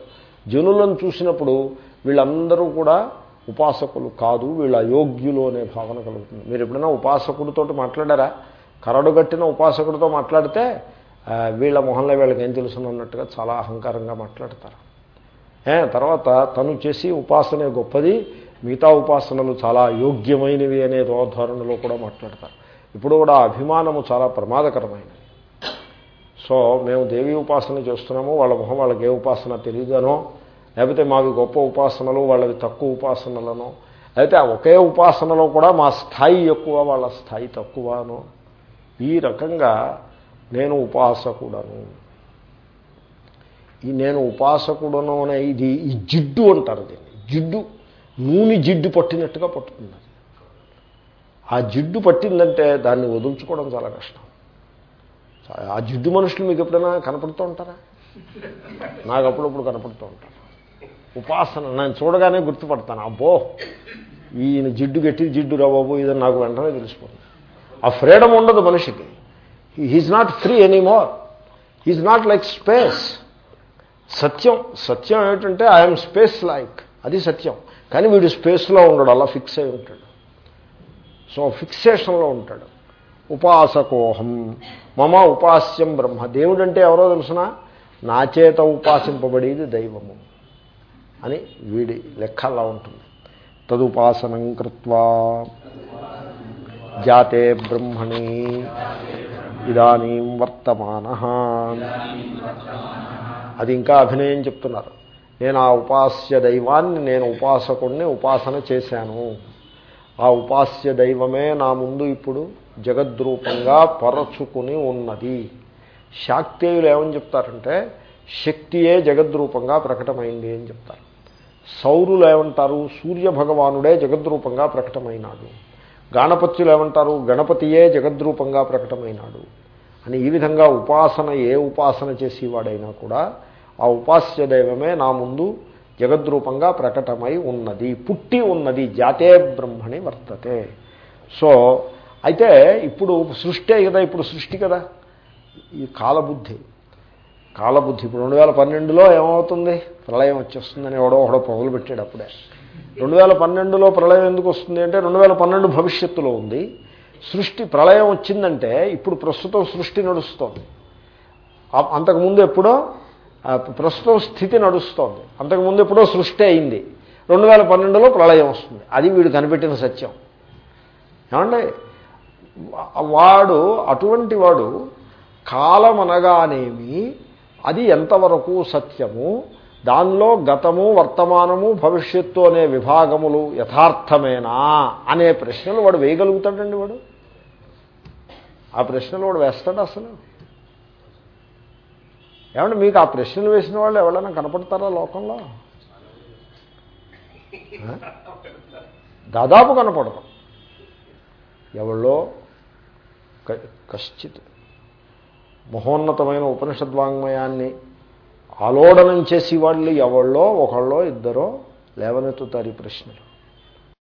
Speaker 1: జనులను చూసినప్పుడు వీళ్ళందరూ కూడా ఉపాసకులు కాదు వీళ్ళ అయోగ్యులు అనే భావన కలుగుతుంది. మీరు ఎప్పుడైనా ఉపాసకుడితో మాట్లాడారా? కరడుగట్టిన ఉపాసకుడితో మాట్లాడితే వీళ్ళ మొహంలో వీళ్ళకి ఏం తెలుసునన్నట్టుగా చాలా అహంకారంగా మాట్లాడతారు. ఏ, తర్వాత తను చేసి ఉపాసనే గొప్పది మిగతా ఉపాసనలు చాలా యోగ్యమైనవి అనే ధోరణిలో కూడా మాట్లాడతారు. ఇప్పుడు కూడా అభిమానము చాలా ప్రమాదకరమైనది. సో మేము దేవి ఉపాసన చేస్తున్నాము వాళ్ళ మొహం వాళ్ళకి ఏ ఉపాసన తెలియదనో లేకపోతే మావి గొప్ప ఉపాసనలు వాళ్ళవి తక్కువ ఉపాసనలను అయితే ఒకే ఉపాసనలో కూడా మా స్థాయి ఎక్కువ వాళ్ళ స్థాయి తక్కువనో ఈ రకంగా నేను ఉపాసకుడను. ఈ నేను ఉపాసకుడను అనే ఇది ఈ జిడ్డు అంటారు దీన్ని. జిడ్డు నూనె జిడ్డు పట్టినట్టుగా పట్టుతుంది ఆ జిడ్డు పట్టిందంటే దాన్ని వదులుచుకోవడం చాలా కష్టం. ఆ జిడ్డు మనుషులు మీకు ఎప్పుడైనా కనపడుతూ ఉంటారా? నాకు అప్పుడప్పుడు కనపడుతూ ఉంటారు. ఉపాసన నేను చూడగానే గుర్తుపడతాను. అబ్బో ఈయన జిడ్డు గట్టి జిడ్డు రా బాబు ఇదని నాకు వెంటనే తెలిసిపోతుంది. ఆ ఫ్రీడమ్ ఉండదు మనిషికి. He is not free anymore he is not like space సత్యం సత్యం ఏమిటంటే ఐఎమ్ స్పేస్ లైక్ అది సత్యం. కానీ వీడు స్పేస్లో ఉండడు అలా ఫిక్స్ అయి ఉంటాడు. సో ఫిక్సేషన్లో ఉంటాడు. ఉపాసకోహం. మమ ఉపాస్యం బ్రహ్మ. దేవుడు అంటే ఎవరో తెలుసిన? నా చేత ఉపాసింపబడేది దైవము. అని వీడి లెక్క అలా ఉంటుంది. తదుపాసనం కృత్వా. జాతే బ్రహ్మణి ఇదానీం వర్తమాన అది ఇంకా అభినయం చెప్తున్నారు. నేను ఆ ఉపాస్య దైవాన్ని నేను ఉపాసకుడిని ఉపాసన చేశాను. ఆ ఉపాస్య దైవమే నా ముందు ఇప్పుడు జగద్రూపంగా పరచుకుని ఉన్నది. శాక్తేయులు ఏమని చెప్తారంటే శక్తియే జగద్రూపంగా ప్రకటమైంది అని చెప్తారు. సౌరులు ఏమంటారు? సూర్య భగవానుడే జగద్రూపంగా ప్రకటమైనాడు. గాణపత్యులు ఏమంటారు? గణపతియే జగద్రూపంగా ప్రకటమైనాడు. అని ఈ విధంగా ఉపాసన ఏ ఉపాసన చేసేవాడైనా కూడా ఆ ఉపాస్య దైవమే నా ముందు జగద్రూపంగా ప్రకటమై ఉన్నది పుట్టి ఉన్నది జాతే బ్రహ్మణి వర్తతే. సో అయితే ఇప్పుడు సృష్టి కదా ఇప్పుడు సృష్టి కదా? ఈ కాలబుద్ధి. కాలబుద్ధి ఇప్పుడు రెండు వేల పన్నెండులో ఏమవుతుంది? ప్రళయం వచ్చేస్తుందని ఎవడో ఒకడో పొగలు పెట్టాడు అప్పుడే. రెండు వేల పన్నెండులో ప్రళయం ఎందుకు వస్తుంది అంటే రెండు వేల పన్నెండు భవిష్యత్తులో ఉంది. సృష్టి ప్రళయం వచ్చిందంటే ఇప్పుడు ప్రస్తుతం సృష్టి నడుస్తోంది. అంతకుముందు ఎప్పుడో ప్రస్తుతం స్థితి నడుస్తోంది. అంతకుముందు ఎప్పుడో సృష్టి అయింది. రెండు వేల పన్నెండులో ప్రళయం వస్తుంది. అది వీడు కనిపెట్టిన సత్యం. ఏమండి? వాడు అటువంటి వాడు కాలం అనగానేమి అది ఎంతవరకు సత్యము దానిలో గతము వర్తమానము భవిష్యత్తు అనే విభాగములు యథార్థమేనా అనే ప్రశ్నలు వాడు వేయగలుగుతాడండి వాడు. ఆ ప్రశ్నలు వాడు వేస్తాడు అసలు? ఏమంటే మీకు ఆ ప్రశ్నలు వేసిన వాళ్ళు ఎవరైనా కనపడతారా లోకంలో? దాదాపు కనపడరు ఎవళ్ళో? క- కశ్చిత్. మహోన్నతమైన ఉపనిషద్వాంగ్మయాన్ని ఆలోడనం చేసి వాళ్ళు ఎవళ్ళో ఒకళ్ళో ఇద్దరో లేవనెత్తుతారు ఈ ప్రశ్నలు.